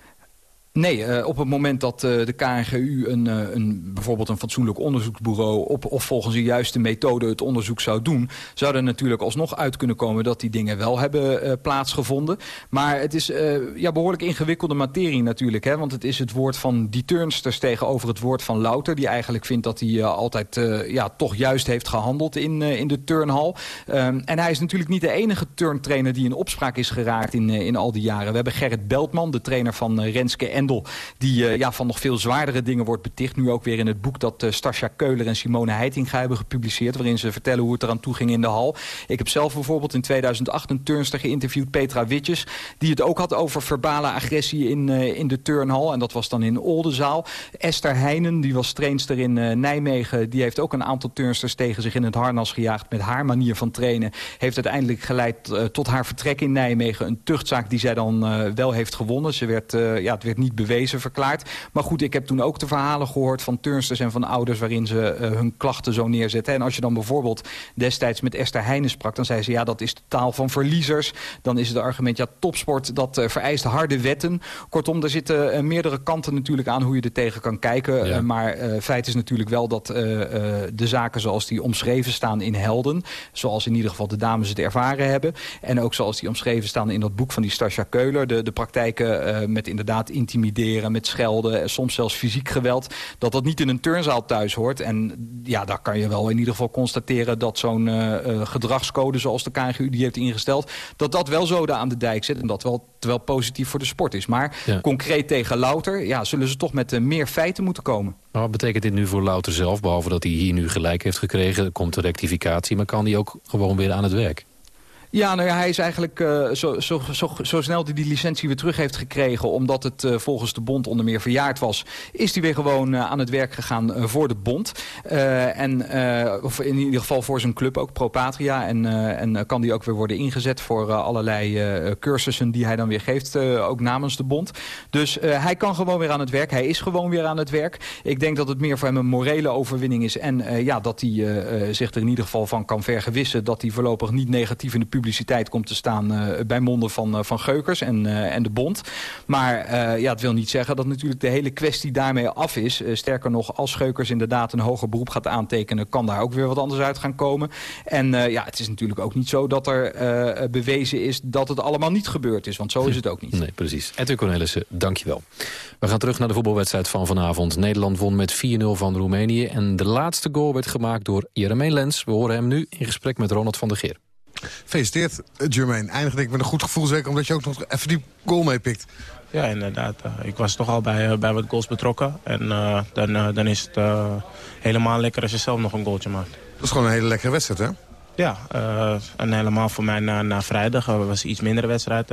[SPEAKER 22] Nee, uh, op het moment dat uh, de KNGU een, uh, een, bijvoorbeeld een fatsoenlijk onderzoeksbureau... Op, of volgens de juiste methode het onderzoek zou doen... zou er natuurlijk alsnog uit kunnen komen dat die dingen wel hebben plaatsgevonden. Maar het is ja, behoorlijk ingewikkelde materie natuurlijk. Hè? Want het is het woord van die turnsters tegenover het woord van Louter... die eigenlijk vindt dat hij altijd ja, toch juist heeft gehandeld in, in de turnhal. Um, en hij is natuurlijk niet de enige turntrainer die in opspraak is geraakt in, in al die jaren. We hebben Gerrit Beltman, de trainer van Renske Die ja, van nog veel zwaardere dingen wordt beticht. Nu ook weer in het boek dat Stasja Keuler en Simone Heitinga hebben gepubliceerd... waarin ze vertellen hoe het eraan toe ging in de hal. Ik heb zelf bijvoorbeeld in 2008 een turnster geïnterviewd, Petra Witjes... die het ook had over verbale agressie in, in de turnhal. En dat was dan in Oldenzaal. Esther Heinen, die was trainster in Nijmegen... die heeft ook een aantal turnsters tegen zich in het harnas gejaagd... met haar manier van trainen. Heeft uiteindelijk geleid tot haar vertrek in Nijmegen. Een tuchtzaak die zij dan wel heeft gewonnen. Ze werd, ja, het werd niet bewezen verklaard. Maar goed, ik heb toen ook de verhalen gehoord van turnsters en van ouders... waarin ze hun klachten zo neerzetten. En als je dan bijvoorbeeld destijds met Esther Heijnen sprak... dan zei ze, ja, dat is de taal van verliezers. Dan is het argument, ja, topsport, dat uh, vereist harde wetten. Kortom, er zitten uh, meerdere kanten natuurlijk aan hoe je er tegen kan kijken. Ja. Maar feit is natuurlijk wel dat de zaken zoals die omschreven staan in Helden... zoals in ieder geval de dames het ervaren hebben... en ook zoals die omschreven staan in dat boek van die Stasja Keuler... de, de praktijken met inderdaad intimideren, met schelden... soms zelfs fysiek geweld, dat dat niet in een turnzaal thuis hoort. En ja, daar kan je wel in ieder geval constateren... dat zo'n gedragscode zoals de KNGU die heeft ingesteld... dat dat wel zo aan de dijk zit en dat wel, wel positief voor de sport is. Maar ja. concreet tegen Louter ja, zullen ze toch met uh, meer feiten moeten komen.
[SPEAKER 16] Maar wat betekent dit nu voor Louter zelf? Behalve dat hij hier nu gelijk heeft gekregen, komt de rectificatie... maar kan hij ook gewoon weer aan het werk?
[SPEAKER 22] Ja, nou ja, hij is eigenlijk uh, zo, zo, zo, zo, snel die die licentie weer terug heeft gekregen... omdat het uh, volgens de bond onder meer verjaard was... is hij weer gewoon uh, aan het werk gegaan voor de bond. en, of in ieder geval voor zijn club, ook Pro Patria. En, en kan die ook weer worden ingezet voor allerlei cursussen... die hij dan weer geeft, ook namens de bond. Dus hij kan gewoon weer aan het werk. Hij is gewoon weer aan het werk. Ik denk dat het meer voor hem een morele overwinning is. En ja, dat hij zich er in ieder geval van kan vergewissen... dat hij voorlopig niet negatief in de publiciteit komt te staan uh, bij monden van, uh, van Geukers en, uh, en de bond. Maar ja, het wil niet zeggen dat natuurlijk de hele kwestie daarmee af is. sterker nog, als Geukers inderdaad een hoger beroep gaat aantekenen... kan daar ook weer wat anders uit gaan komen. En ja, het is natuurlijk ook niet zo dat er bewezen is dat het allemaal niet gebeurd is. Want zo is het ook niet.
[SPEAKER 16] Nee, precies. Edwin Cornelissen, dankjewel. We gaan terug naar de voetbalwedstrijd van vanavond. Nederland won met 4-0 van Roemenië. En de laatste goal werd gemaakt door Jeremeen Lens. We horen hem nu in gesprek met Ronald van der Geer.
[SPEAKER 18] Gefeliciteerd, Jermaine. Eindigde ik met een goed gevoel, zeker omdat je ook nog even die goal meepikt.
[SPEAKER 23] Ja, inderdaad. ik was toch al bij, bij wat goals betrokken. En uh, dan, uh, dan is het uh, helemaal lekker als je zelf nog een goaltje maakt.
[SPEAKER 18] Dat is gewoon een hele lekkere wedstrijd, hè?
[SPEAKER 23] Ja, en helemaal voor mij na, na vrijdag was iets mindere wedstrijd.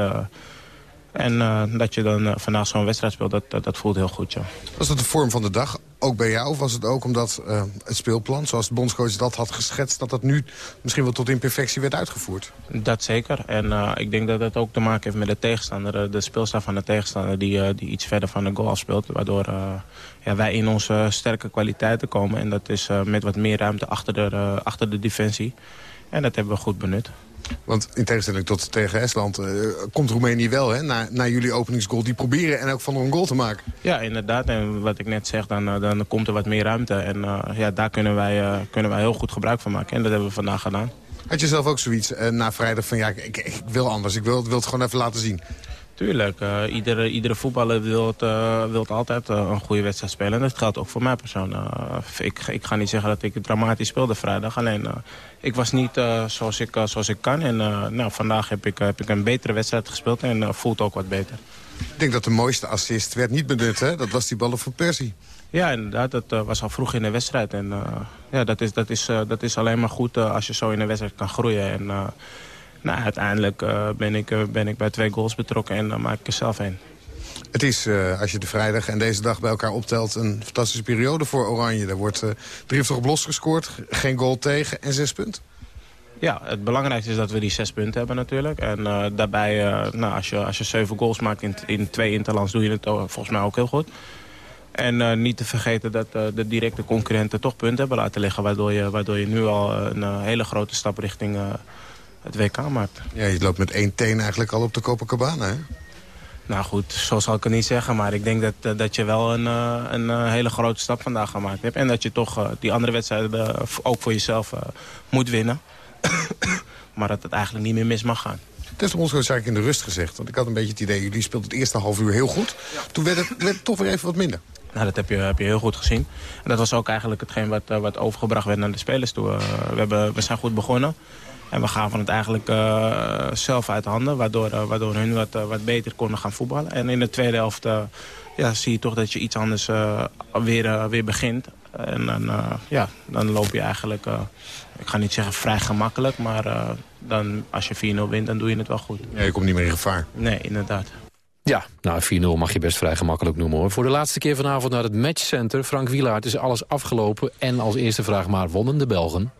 [SPEAKER 23] En dat je dan vandaag zo'n wedstrijd speelt, dat, dat, dat, voelt heel goed, ja.
[SPEAKER 18] Was dat de vorm van de dag, ook bij jou? Was het ook omdat uh, het speelplan, zoals de bondscoach dat had geschetst... dat dat nu misschien wel tot imperfectie werd uitgevoerd?
[SPEAKER 23] Dat zeker. En ik denk dat dat ook te maken heeft met de tegenstander. De speelstijl van de tegenstander die, die iets verder van de goal afspeelt. Waardoor ja, wij in onze sterke kwaliteiten komen. En dat is met wat meer ruimte achter de, achter de defensie. En dat hebben we goed benut.
[SPEAKER 18] Want in tegenstelling tot tegen Estland uh, komt Roemenië wel hè, na, na jullie openingsgoal. Die proberen en ook van een goal te maken.
[SPEAKER 23] Ja, inderdaad. En wat ik net zeg, dan, uh, dan komt er wat meer ruimte. En uh, ja, daar kunnen wij, kunnen wij heel goed gebruik van maken. En dat hebben we vandaag gedaan.
[SPEAKER 18] Had je zelf ook zoiets na vrijdag van ja, ik, ik, wil anders. Ik wil, wil het gewoon even laten zien.
[SPEAKER 23] Tuurlijk, uh, iedere, iedere voetballer wil uh, het altijd uh, een goede wedstrijd spelen. En dat geldt ook voor mij persoonlijk. ik, ik ga niet zeggen dat ik dramatisch speelde vrijdag. Alleen, ik was niet zoals, ik, zoals ik kan. En nou, vandaag heb ik, heb ik een betere wedstrijd gespeeld en voelt ook wat beter.
[SPEAKER 18] Ik denk dat de mooiste assist werd niet benut, hè? Dat was die ballen van Persie.
[SPEAKER 23] Ja, inderdaad. Dat was al vroeg in de wedstrijd. En ja, dat is, dat, is, dat is alleen maar goed als je zo in de wedstrijd kan groeien. En nou, uiteindelijk uh, ben, ik, uh, ben ik bij twee goals betrokken en dan maak ik er zelf een.
[SPEAKER 18] Het is, uh, als je de vrijdag en deze dag bij elkaar optelt... een fantastische periode voor Oranje. Er wordt driftig op los gescoord, geen goal tegen en zes punten.
[SPEAKER 23] Ja, het belangrijkste is dat we die zes punten hebben natuurlijk. En daarbij, nou, als, je, als je zeven goals maakt in, in twee interlands... doe je het volgens mij ook heel goed. En niet te vergeten dat de directe concurrenten toch punten hebben laten liggen... waardoor je, waardoor je nu al een hele grote stap richting het WK maakt.
[SPEAKER 18] Ja, je loopt met één teen eigenlijk al op de Copacabana, hè?
[SPEAKER 23] Nou goed, zo zal ik het niet zeggen. Maar ik denk dat, eh, dat je wel een, eh, een eh, hele grote stap vandaag gemaakt hebt. En dat je toch die andere wedstrijden ook voor jezelf moet winnen. maar dat het eigenlijk niet meer mis mag gaan.
[SPEAKER 18] Het is ons eigenlijk in de rust gezegd. Want ik had een beetje het idee, jullie speelden het eerste half uur heel goed. Toen werd het, werd het toch weer even wat minder.
[SPEAKER 23] Nou, dat heb je, heb je heel goed gezien. En dat was ook eigenlijk hetgeen wat, wat overgebracht werd naar de spelers toe. we, hebben, we zijn goed begonnen. En we gaven het eigenlijk uh, zelf uit handen, waardoor, uh, waardoor hun wat, uh, wat beter konden gaan voetballen. En in de tweede helft ja, zie je toch dat je iets anders uh, weer, uh, weer begint. En dan, uh, ja, dan loop je eigenlijk, ik ga niet zeggen vrij gemakkelijk... maar dan, als je 4-0 wint, dan doe je het wel goed.
[SPEAKER 18] Ja, je komt niet meer in gevaar.
[SPEAKER 23] Nee, inderdaad.
[SPEAKER 16] Ja, nou 4-0 mag je best vrij gemakkelijk noemen hoor. Voor de laatste keer vanavond naar het matchcenter. Frank Wielaert is alles afgelopen. En als eerste vraag maar, wonnen de Belgen?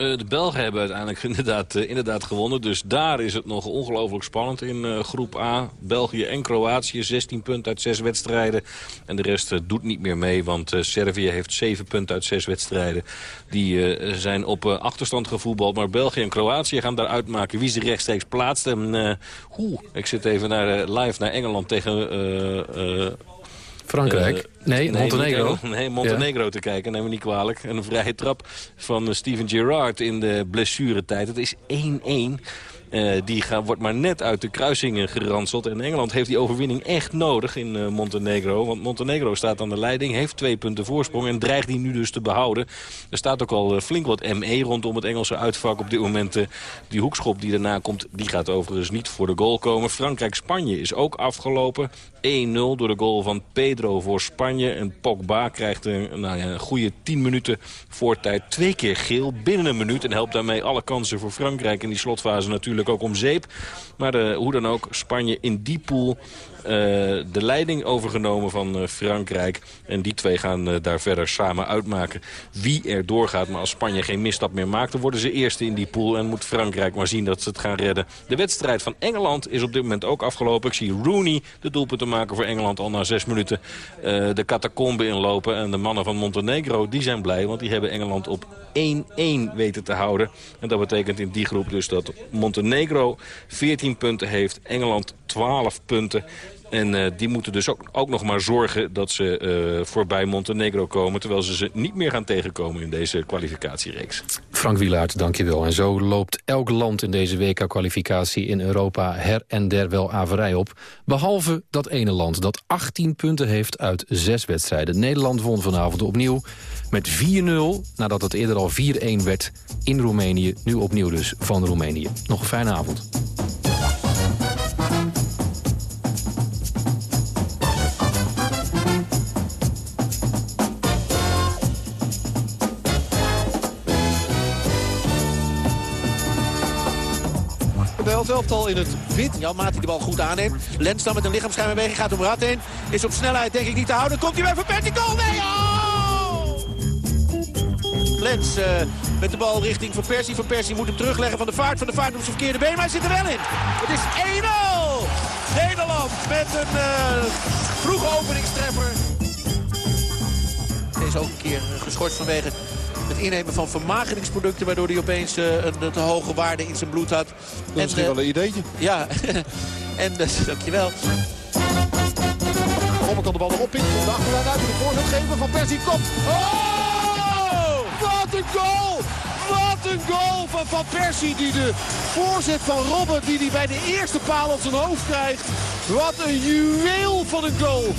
[SPEAKER 20] Uh, de Belgen hebben uiteindelijk inderdaad, uh, inderdaad gewonnen. Dus daar is het nog ongelooflijk spannend in uh, groep A. België en Kroatië, 16 punten uit 6 wedstrijden. En de rest doet niet meer mee, want Servië heeft 7 punten uit 6 wedstrijden. Die zijn op achterstand gevoetbald. Maar België en Kroatië gaan daar uitmaken wie ze rechtstreeks plaatst. En, hoe, ik zit even naar, live naar Engeland tegen...
[SPEAKER 16] Frankrijk? Uh, nee, Montenegro.
[SPEAKER 20] Nee, Montenegro ja. te kijken, neem me niet kwalijk. En een vrije trap van Steven Gerrard in de blessuretijd. Het is 1-1. Uh, die wordt maar net uit de kruisingen geranseld. En Engeland heeft die overwinning echt nodig in uh, Montenegro. Want Montenegro staat aan de leiding, heeft twee punten voorsprong... en dreigt die nu dus te behouden. Er staat ook al uh, flink wat ME rondom het Engelse uitvak op dit moment. die hoekschop die daarna komt, die gaat overigens niet voor de goal komen. Frankrijk-Spanje is ook afgelopen. 1-0 door de goal van Pedro voor Spanje. En Pogba krijgt een, nou ja, een goede 10 minuten voortijd. Twee keer geel binnen een minuut. En helpt daarmee alle kansen voor Frankrijk in die slotfase natuurlijk ook om zeep. Maar de, hoe dan ook, Spanje in die pool uh, de leiding overgenomen van uh, Frankrijk. En die twee gaan daar verder samen uitmaken wie er doorgaat. Maar als Spanje geen misstap meer maakt, dan worden ze eerste in die pool. En moet Frankrijk maar zien dat ze het gaan redden. De wedstrijd van Engeland is op dit moment ook afgelopen. Ik zie Rooney de doelpunten maken voor Engeland al na zes minuten de catacombe inlopen. En de mannen van Montenegro die zijn blij, want die hebben Engeland op 1-1 weten te houden. En dat betekent in die groep dus dat Montenegro 14 punten heeft, Engeland 12 punten. En uh, die moeten dus ook, ook, nog maar zorgen dat ze uh, voorbij Montenegro komen... terwijl ze ze niet meer gaan tegenkomen in deze kwalificatiereeks.
[SPEAKER 16] Frank Wielaert, dankjewel. En zo loopt elk land in deze WK-kwalificatie in Europa her en der wel averij op. Behalve dat ene land dat 18 punten heeft uit zes wedstrijden. Nederland won vanavond opnieuw met 4-0... nadat het eerder al 4-1 werd in Roemenië. Nu opnieuw dus van Roemenië. Nog een fijne avond.
[SPEAKER 1] Elftal in het wit. Jan Maat die de bal goed aanneemt. Lens dan met een lichaamsschijnbeweging gaat om Rad heen. Is op snelheid denk ik niet te houden. Komt hij bij Van. Goal! Nee! Lens uh, met de bal richting Van Persie. Van Persie moet hem terugleggen van de vaart. Van de vaart op zijn verkeerde been. Maar hij zit er wel in. Het is 1-0! Nederland met een uh, vroege openingstreffer. Deze ook een keer geschorst vanwege het innemen van vermageringsproducten... waardoor hij opeens uh, een te hoge waarde in zijn bloed had.
[SPEAKER 2] Dat is en, misschien uh, wel een ideetje.
[SPEAKER 1] Ja, en uh, dankjewel.
[SPEAKER 2] Rommel kan de bal erop in. De achterlijn uit de voorzet geven van Persie. Komt. Oh! Wat een goal! Wat een goal van Van Persie die de voorzet van Robben... die hij bij de eerste paal op zijn hoofd krijgt. Wat een juweel van een goal.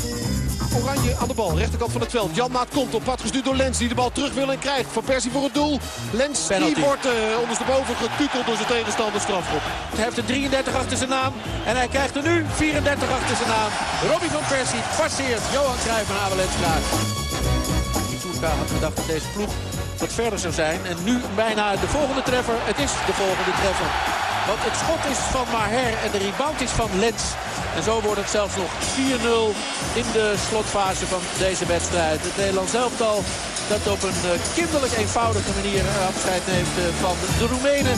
[SPEAKER 2] Oranje aan de bal, rechterkant van het veld. Jan Maat komt op pad gestuurd door Lens die de bal terug wil en krijgt. Van Persie voor het doel. Lens Penalty. die wordt uh, ondersteboven getukeld door zijn tegenstander strafschop.
[SPEAKER 1] Hij heeft er 33 achter zijn naam en hij krijgt er nu 34 achter zijn naam. Robbie van Persie passeert Johan Cruijff en Abel Lensgraag. Toerka had gedacht dat deze ploeg wat verder zou zijn. En nu bijna de volgende treffer. Het is de volgende treffer. Want het schot is van Maher en de rebound is van Lens. En zo wordt het zelfs nog 4-0 in de slotfase van deze wedstrijd. Het Nederlands elftal dat op een eh, kinderlijk eenvoudige manier afscheid neemt eh, van de Roemenen.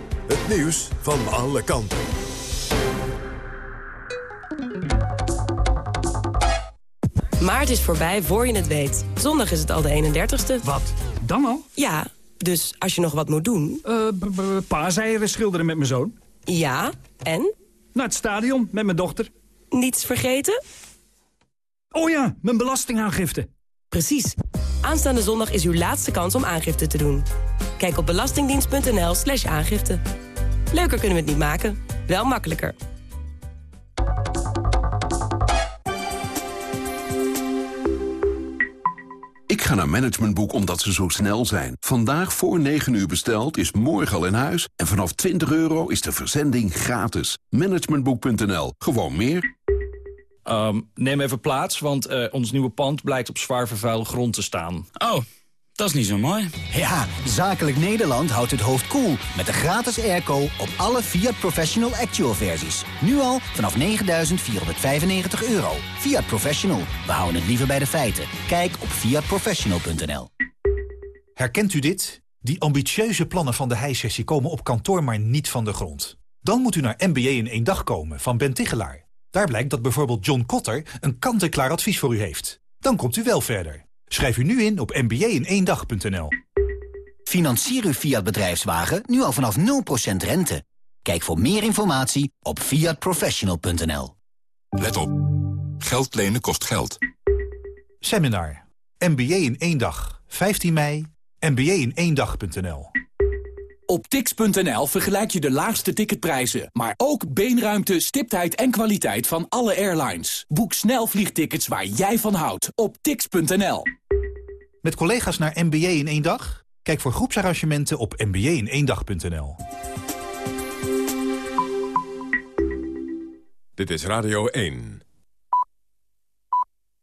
[SPEAKER 3] Het nieuws van alle kanten.
[SPEAKER 24] Maart is voorbij voor je het weet. Zondag is het al de 31ste.
[SPEAKER 25] Wat? Dan al?
[SPEAKER 24] Ja, Dus als je nog wat moet doen...
[SPEAKER 26] Uh, paaseieren schilderen met mijn zoon.
[SPEAKER 24] Ja, en?
[SPEAKER 26] Naar het stadion met mijn dochter.
[SPEAKER 24] Niets vergeten?
[SPEAKER 26] Oh ja, mijn belastingaangifte.
[SPEAKER 24] Precies. Aanstaande zondag is uw laatste kans om aangifte te doen. Kijk op belastingdienst.nl slash aangifte. Leuker kunnen we het niet maken, wel makkelijker.
[SPEAKER 27] Ik ga naar Managementboek omdat ze zo snel zijn. Vandaag voor 9 uur besteld is morgen al in huis. En vanaf 20 euro is de verzending gratis. Managementboek.nl. Gewoon meer.
[SPEAKER 25] Um, neem even plaats, want uh, ons nieuwe pand blijkt op zwaar vervuilde grond te staan.
[SPEAKER 28] Oh, dat is niet zo mooi.
[SPEAKER 29] Ja, Zakelijk Nederland houdt het hoofd koel cool met de gratis airco op alle Fiat Professional Actual versies. Nu al vanaf 9.495 euro. Fiat Professional, we houden het liever bij de feiten. Kijk op fiatprofessional.nl.
[SPEAKER 30] Herkent u dit? Die ambitieuze plannen van de heissessie komen op kantoor maar niet van de grond. Dan moet u naar MBA in één dag komen van Ben Tichelaar. Daar blijkt dat bijvoorbeeld John Kotter een kant-en-klaar advies voor u heeft. Dan komt u wel verder. Schrijf u nu in op mba-in-één-dag.nl.
[SPEAKER 29] Financier uw Fiat bedrijfswagen nu al vanaf 0% rente. Kijk voor meer informatie op fiatprofessional.nl.
[SPEAKER 3] Let op. Geld lenen kost geld.
[SPEAKER 30] Seminar. MBA in één dag. 15 mei. MBA in één dag.nl.
[SPEAKER 31] Op tix.nl vergelijk je de laagste ticketprijzen, maar ook beenruimte, stiptheid en kwaliteit van alle airlines. Boek snel vliegtickets waar jij van houdt op tix.nl.
[SPEAKER 30] Met collega's naar MBA in één dag? Kijk voor groepsarrangementen op mba-in-één-dag.nl.
[SPEAKER 3] Dit is Radio 1.